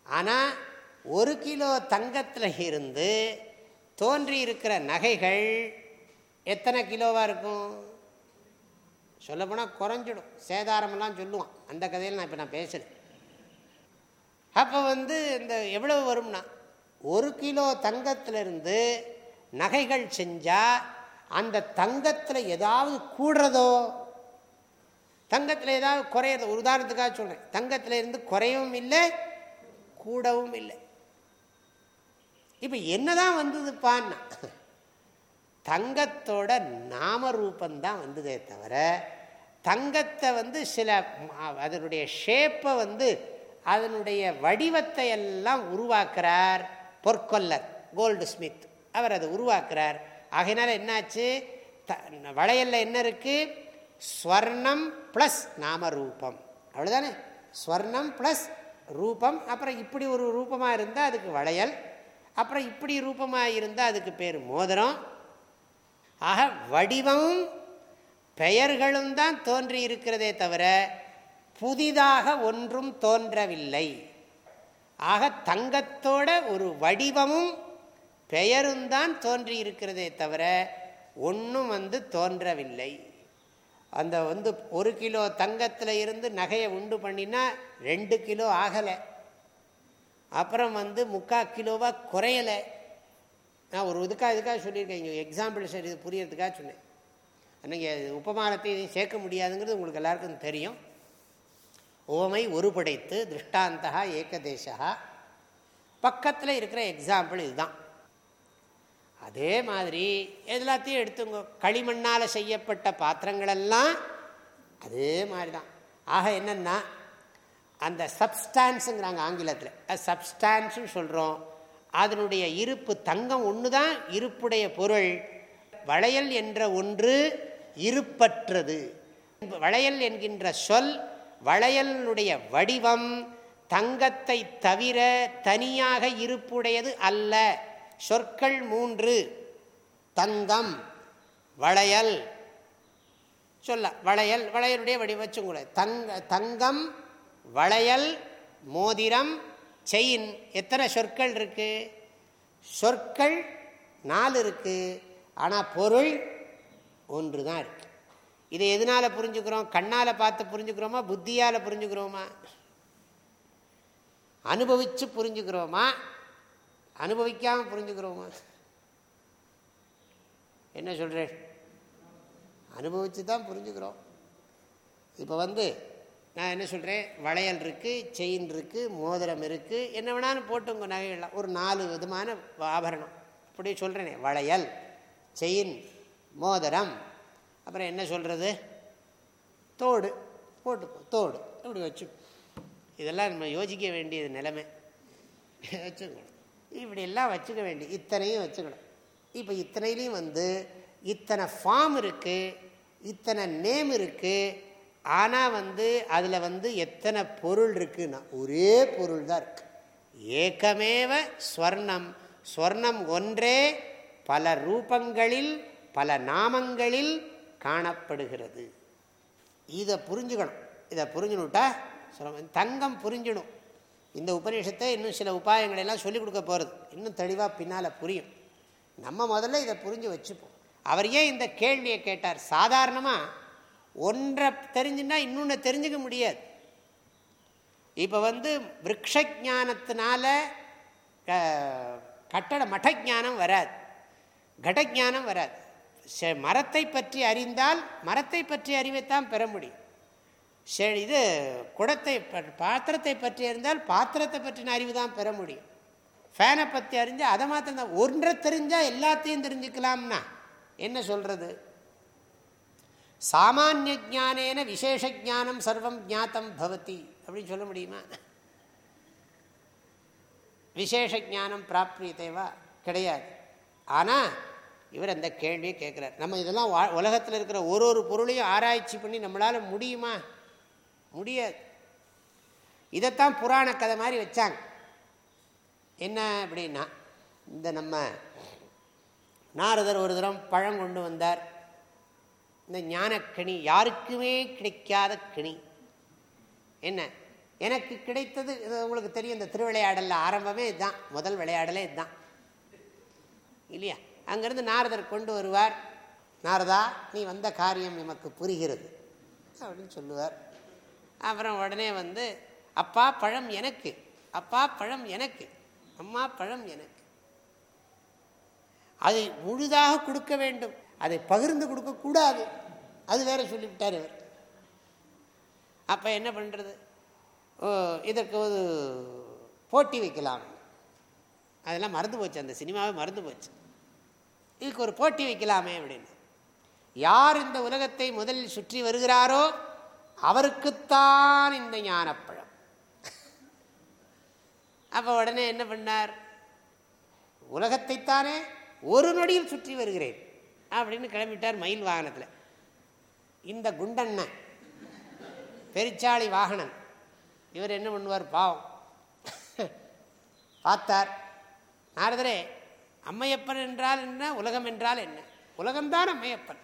Speaker 1: ஆனால் ஒரு கிலோ தங்கத்தில் இருந்து தோன்றி இருக்கிற நகைகள் எத்தனை கிலோவாக இருக்கும்? சொல்லப்போனால் குறைஞ்சிடும். சேதாரமெல்லாம் சொல்லுவான். அந்த கதையில் நான் இப்போ நான் பேசுகிறேன் அப்போ வந்து இந்த எவ்வளவு வரும்னா ஒரு கிலோ தங்கத்திலிருந்து நகைகள் செஞ்சால் அந்த தங்கத்தில் ஏதாவது கூடுறதோ தங்கத்தில் ஏதாவது குறையிறது ஒரு உதாரணத்துக்காக சொல்கிறேன் தங்கத்தில் இருந்து குறையவும் இல்லை கூடவும் இல்லை. இப்போ என்னதான் வந்ததுப்பான்னா தங்கத்தோட நாம ரூபந்தான் வந்ததே தவிர தங்கத்தை வந்து சில அதனுடைய ஷேப்பை வந்து அதனுடைய வடிவத்தை எல்லாம் உருவாக்குறார் பொற்கொல்லர் கோல்டு ஸ்மித் அவர் அதை உருவாக்குறார். ஆகையினால என்னாச்சு? த வளையல்ல என்ன இருக்கு? ஸ்வர்ணம் ப்ளஸ் நாமரூபம். அவ்வளோதானே ஸ்வர்ணம் ப்ளஸ் ரூபம். அப்புறம் இப்படி ஒரு ரூபமாக இருந்தால் அதுக்கு வளையல். அப்புறம் இப்படி ரூபமாக இருந்தால் அதுக்கு பேர் மோதிரம். ஆக வடிவமும் பெயர்களும் தான் தோன்றி இருக்கிறதே தவிர புதிதாக ஒன்றும் தோன்றவில்லை. ஆக தங்கத்தோட ஒரு வடிவமும் பெயரும் தான் தோன்றி இருக்கிறதே தவிர ஒன்றும் வந்து தோன்றவில்லை. அந்த வந்து ஒரு கிலோ தங்கத்தில் இருந்து நகையை உண்டு பண்ணினா ரெண்டு கிலோ ஆகலை. அப்புறம் வந்து முக்கால் கிலோவாக குறையலை. நான் ஒரு இதுக்காக இதுக்காக சொல்லியிருக்கேன். இங்கே எக்ஸாம்பிள் சரி இது புரியறதுக்காக சொன்னேன். நீங்கள் உபமானத்தை இதையும் சேர்க்க முடியாதுங்கிறது உங்களுக்கு எல்லாருக்கும் தெரியும். ஓமை ஒருபடைத்து திருஷ்டாந்தா ஏகதேசா. பக்கத்தில் இருக்கிற எக்ஸாம்பிள் இதுதான். அதே மாதிரி எல்லாத்தையும் எடுத்துங்க. களிமண்ணால் செய்யப்பட்ட பாத்திரங்களெல்லாம் அதே மாதிரி தான் ஆக என்னென்னா அந்த சப்ஸ்டான்ஸுங்கிறாங்க ஆங்கிலத்தில். சப்ஸ்டான்ஸ்னு சொல்கிறோம் அதனுடைய இருப்பு தங்கம் ஒன்று தான் இருப்புடைய பொருள் வளையல் என்ற ஒன்று இருப்பற்றது. வளையல் என்கின்ற சொல் வளையலினுடைய வடிவம் தங்கத்தை தவிர தனியாக இருப்புடையது அல்ல. சொற்கள் மூன்று. தங்கம் வளையல். சொல்ல வளையல் வளையலுடைய வடிவச்சும் கூட தங்க தங்கம் வளையல் மோதிரம் செயின். எத்தனை சொற்கள் இருக்குது சொற்கள் நாலு இருக்குது ஆனால் பொருள் ஒன்று தான் இருக்குது இதை எதனால் புரிஞ்சுக்கிறோம்? கண்ணால் பார்த்து புரிஞ்சுக்கிறோமா? புத்தியால் புரிஞ்சுக்கிறோமா? அனுபவித்து புரிஞ்சுக்கிறோமா? அனுபவிக்காமல் புரிஞ்சுக்கிறோமா என்ன சொல்கிறேன் அனுபவித்து தான் புரிஞ்சுக்கிறோம். இப்போ வந்து நான் என்ன சொல்கிறேன் வளையல் இருக்குது செயின் இருக்குது மோதிரம் இருக்குது என்ன வேணாலும் போட்டுங்க நகைகள்லாம். ஒரு நாலு விதமான ஆபரணம். அப்படி சொல்கிறேனே வளையல் செயின் மோதிரம். அப்புறம் என்ன சொல்கிறது தோடு. போட்டுப்போம் தோடு. அப்படி வச்சு இதெல்லாம் நம்ம யோசிக்க வேண்டியது நிலைமை. வச்சுக்கணும் இப்படியெல்லாம் வச்சுக்க வேண்டிய இத்தனையும் வச்சுக்கணும். இப்போ இத்தனையிலையும் வந்து இத்தனை ஃபார்ம் இருக்குது இத்தனை நேம் இருக்குது ஆனால் வந்து அதில் வந்து எத்தனை பொருள் இருக்குன்னா ஒரே பொருள் தான் இருக்குது ஏக்கமேவ ஸ்வர்ணம் ஸ்வர்ணம் ஒன்றே பல ரூபங்களில் பல நாமங்களில் காணப்படுகிறது. இதை புரிஞ்சுக்கணும். இதை புரிஞ்சுனுட்டா தங்கம் புரிஞ்சிடும் இந்த உபநிஷத்தை இன்னும் சில உபாயங்களெல்லாம் சொல்லிக் கொடுக்க போகிறது இன்னும் தெளிவாக பின்னால் புரியும். நம்ம முதல்ல இதை புரிஞ்சு வச்சுப்போம். அவர் ஏன் இந்த கேள்வியை கேட்டார்? சாதாரணமாக ஒன்றை தெரிஞ்சுன்னா இன்னொன்று தெரிஞ்சுக்க முடியாது. இப்போ வந்து விரக்ஷானத்தினால கட்டட மடஜானம் வராது. கடஜானம் வராது. மரத்தை பற்றி அறிந்தால் மரத்தை பற்றி அறிவைத்தான் பெற முடியும். சரி இது குடத்தை பாத்திரத்தை பற்றி அறிந்தால் பாத்திரத்தை பற்றின அறிவு தான் பெற முடியும். ஃபேனை பற்றி அறிஞ்சால் அதை மாத்திரம் தான். ஒன்றை தெரிஞ்சால் எல்லாத்தையும் தெரிஞ்சுக்கலாம்னா என்ன சொல்கிறது சாமானிய ஜானேன விசேஷ ஜானம் சர்வம் ஜாத்தம் பவதி அப்படின்னு சொல்ல முடியுமா? விசேஷ ஜானம் பிராப்தியத்தைவா கிடையாது. ஆனால் இவர் அந்த கேள்வியை கேட்குறார் நம்ம இதெல்லாம் உலகத்தில் இருக்கிற ஒரு ஒரு பொருளையும் ஆராய்ச்சி பண்ணி நம்மளால் முடியுமா? முடியாது. இதைத்தான் புராண கதை மாதிரி வச்சாங்க. என்ன அப்படின்னா இந்த நம்ம நாரதர் ஒரு தரம் பழம் கொண்டு வந்தார். இந்த ஞானக்கணி யாருக்குமே கிடைக்காத கணி என்ன? எனக்கு கிடைத்தது உங்களுக்கு தெரியும் இந்த திருவிளையாடலில் ஆரம்பமே இதுதான் முதல் விளையாடலே இதுதான். இல்லையா? அங்கேருந்து நாரதர் கொண்டு வருவார். நாரதா நீ வந்த காரியம் எமக்கு புரிகிறது அப்படின்னு சொல்லுவார். அப்புறம் உடனே வந்து அப்பா பழம் எனக்கு அப்பா பழம் எனக்கு அம்மா பழம் எனக்கு. அதை முழுதாக கொடுக்க வேண்டும். அதை பகிர்ந்து கொடுக்கக்கூடாது அது வேற சொல்லிவிட்டார் இவர். அப்போ என்ன பண்ணுறது ஓ இதற்கு ஒரு போட்டி வைக்கலாம். அதெல்லாம் மறந்து போச்சு. அந்த சினிமாவே மறந்து போச்சு. இதுக்கு ஒரு போட்டி வைக்கலாமே அப்படின்னு. யார் இந்த உலகத்தை முதலில் சுற்றி வருகிறாரோ அவருக்குத்தான் இந்த ஞானப்பழம். அப்போ உடனே என்ன பண்ணார்? உலகத்தைத்தானே ஒரு நொடியில் சுற்றி வருகிறேன் அப்படின்னு கிளம்பிட்டார் மயில் வாகனத்தில். இந்த குண்டண்ண பெருச்சாளி வாகனன் இவர் என்ன பண்ணுவார் பாவம். பார்த்தார் நாரதரே அம்மையப்பன் என்றால் என்ன? உலகம் என்றால் என்ன? உலகம்தான் அம்மையப்பன்.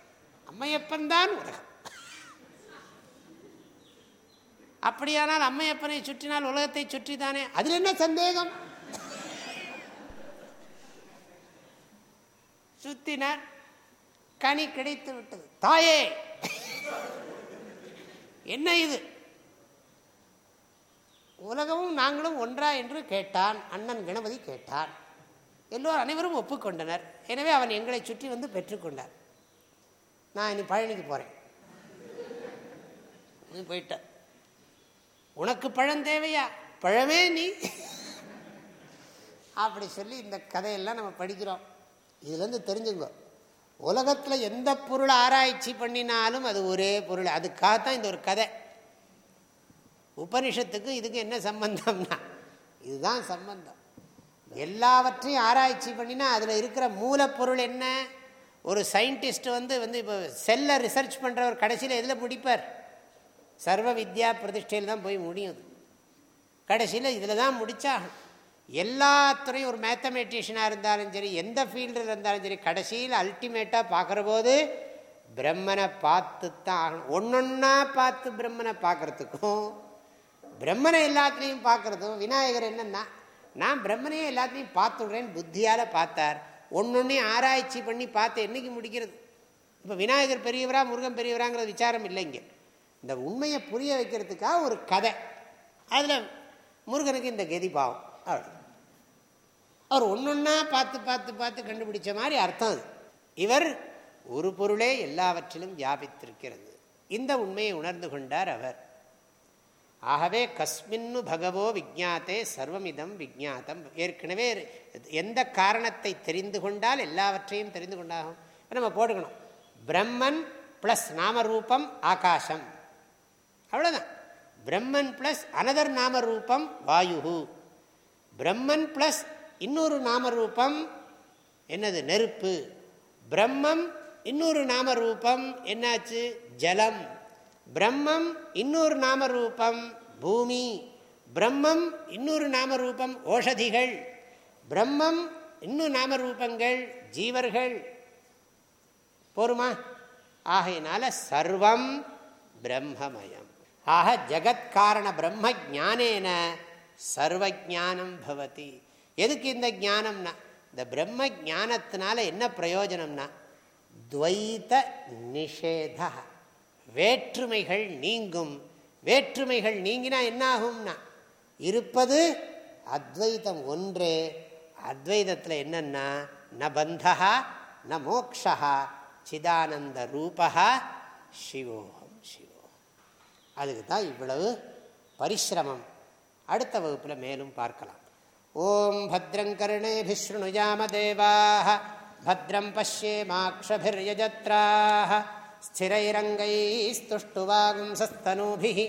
Speaker 1: அம்மையப்பன் தான் உலகம். அப்படியானால் அம்மையப்பனை சுற்றினால் உலகத்தை சுற்றித்தானே அதில் என்ன சந்தேகம்? சுத்தினார் கனி கிடைத்து விட்டது. தாயே! என்ன இது? உலகமும் நாங்களும் ஒன்றா என்று கேட்டான். அண்ணன் கணபதி கேட்டான். எல்லோரும் அனைவரும் ஒப்புக்கொண்டனர். எனவே அவன் எங்களை சுற்றி வந்து பெற்றுக்கொண்டார் நான் இனி பழனிக்கு போகிறேன் போயிட்டேன் உனக்கு பழம் தேவையா? பழமே நீ. அப்படி சொல்லி இந்த கதையெல்லாம் நம்ம படிக்கிறோம். இதுலேருந்து தெரிஞ்சுங்க உலகத்தில் எந்த பொருள் ஆராய்ச்சி பண்ணினாலும் அது ஒரே பொருள். அதுக்காகத்தான் இந்த ஒரு கதை. உபனிஷத்துக்கு இதுக்கு என்ன சம்பந்தம்னா இதுதான் சம்பந்தம். எல்லாவற்றையும் ஆராய்ச்சி பண்ணினா அதில் இருக்கிற மூலப்பொருள் என்ன? ஒரு சயின்டிஸ்ட் வந்து வந்து இப்போ செல்லை ரிசர்ச் பண்ணுறவர் கடைசியில் எதில் முடிப்பார் சர்வ வித்யா பிரதிஷ்டையில் தான் போய் முடியும் கடைசியில் இதில் தான் முடித்தாகணும் எல்லாத்துறையும் ஒரு மேத்தமெட்டிஷியனாக இருந்தாலும் சரி எந்த ஃபீல்டில் இருந்தாலும் சரி கடைசியில் அல்டிமேட்டாக பார்க்குற போது பிரம்மனை பார்த்து தான் ஆகணும். ஒன்றொன்னா பார்த்து பிரம்மனை பார்க்குறதுக்கும் பிரம்மனை எல்லாத்துலேயும் பார்க்குறதும் விநாயகர் என்னென்னா நான் பிரம்மனையே எல்லாத்தையும் பார்த்துடுறேன்னு புத்தியால் பார்த்தார். ஒன்னொன்னையும் ஆராய்ச்சி பண்ணி பார்த்து என்னைக்கு முடிக்கிறது? இப்போ விநாயகர் பெரியவரா முருகன் பெரியவராங்கிற விசாரம் இல்லைங்க. இந்த உண்மையை புரிய வைக்கிறதுக்காக ஒரு கதை. அதில் முருகனுக்கு இந்த கதி பாவம். அவ்வளோ அவர் ஒன்றா பார்த்து பார்த்து பார்த்து கண்டுபிடிச்ச மாதிரி அர்த்தம் அது. இவர் ஒரு பொருளே எல்லாவற்றிலும் வியாபித்திருக்கிறது. இந்த உண்மையை உணர்ந்து கொண்டார் அவர். ஆகவே கஸ்மின்னு பகவோ விஜாத்தே சர்வமிதம் விஜாத்தம் ஏற்கனவே எந்த காரணத்தை தெரிந்து கொண்டால் எல்லாவற்றையும் தெரிந்து கொண்டாகும். நம்ம போட்டுக்கணும். பிரம்மன் ப்ளஸ் நாமரூபம் ஆகாசம். அவ்வளோதான் பிரம்மன் ப்ளஸ் அனதர் நாமரூபம் வாயு பிரம்மன் ப்ளஸ் இன்னொரு நாமரூபம் என்னது? நெருப்பு. பிரம்மம் இன்னொரு நாமரூபம் என்னாச்சு? ஜலம். பிரம்மம் இன்னொரு நாமரூபம் பூமி. பிரம்மம் இன்னொரு நாமரூபம் ஓஷதிகள். பிரம்மம் இன்னும் நாமரூபங்கள் ஜீவர்கள். போருமா? ஆகையினால சர்வம் பிரம்மமயம். ஆக ஜகத்காரண பிரம்ம ஜானேன சர்வ ஜானம் பவதி. எதுக்கு இந்த ஜானம்னா? இந்த பிரம்ம ஜானத்தினால என்ன பிரயோஜனம்னா? துவைத்த நிஷேத. வேற்றுமைகள் நீங்கும். வேற்றுமைகள் நீங்கினா என்ன ஆகும்னா இருப்பது அத்வைதம் ஒன்றே. அத்வைதத்தில் என்னன்னா? ந பந்தா ந மோக்ஷா சிதானந்த ரூபா சிவோகம் அதுக்கு தான் இவ்வளவு பரிசிரமம் அடுத்த வகுப்பில் மேலும் பார்க்கலாம் ஓம் भद्रं தேவாக भद्रं पश्येमाक्षभिर्यजत्राः स्थिरैरङ्गैस्तुष्टुवागुंसस्तनूभिः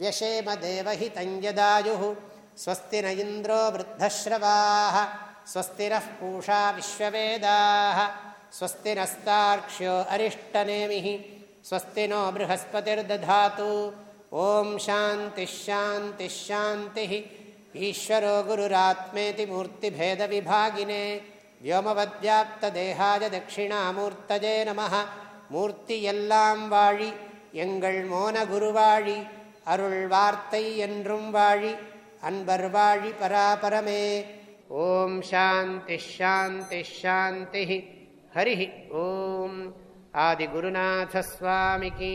Speaker 1: व्यशेमदेवहितं यदायुः स्वस्ति न इन्द्रो वृद्धश्रवाः स्वस्ति नः पूषा विश्ववेदाः स्वस्ति नस्तार्क्ष्यो अरिष्टनेमिः स्वस्ति नो बृहस्पतिर्दधातु ஓம் சாந்தி ஷாந்தி ஷாந்தி. ஈஸ்வரோ குருராத்மேதி மூர்த்தி பேத விபாகினே. வியோமவத்யாப்த தேகாய தட்சிணாமூர்த்தஜே நம மூர்த்தி எல்லாம் வாழி எங்கள் மோன குருவாழி அருள் வார்த்தை என்றும் வாழி அன்பர் வாழி பராபரமே ஓம் சாந்தி ஹரி ஓம் ஆதிகுருநாசஸ்வாமிக்கு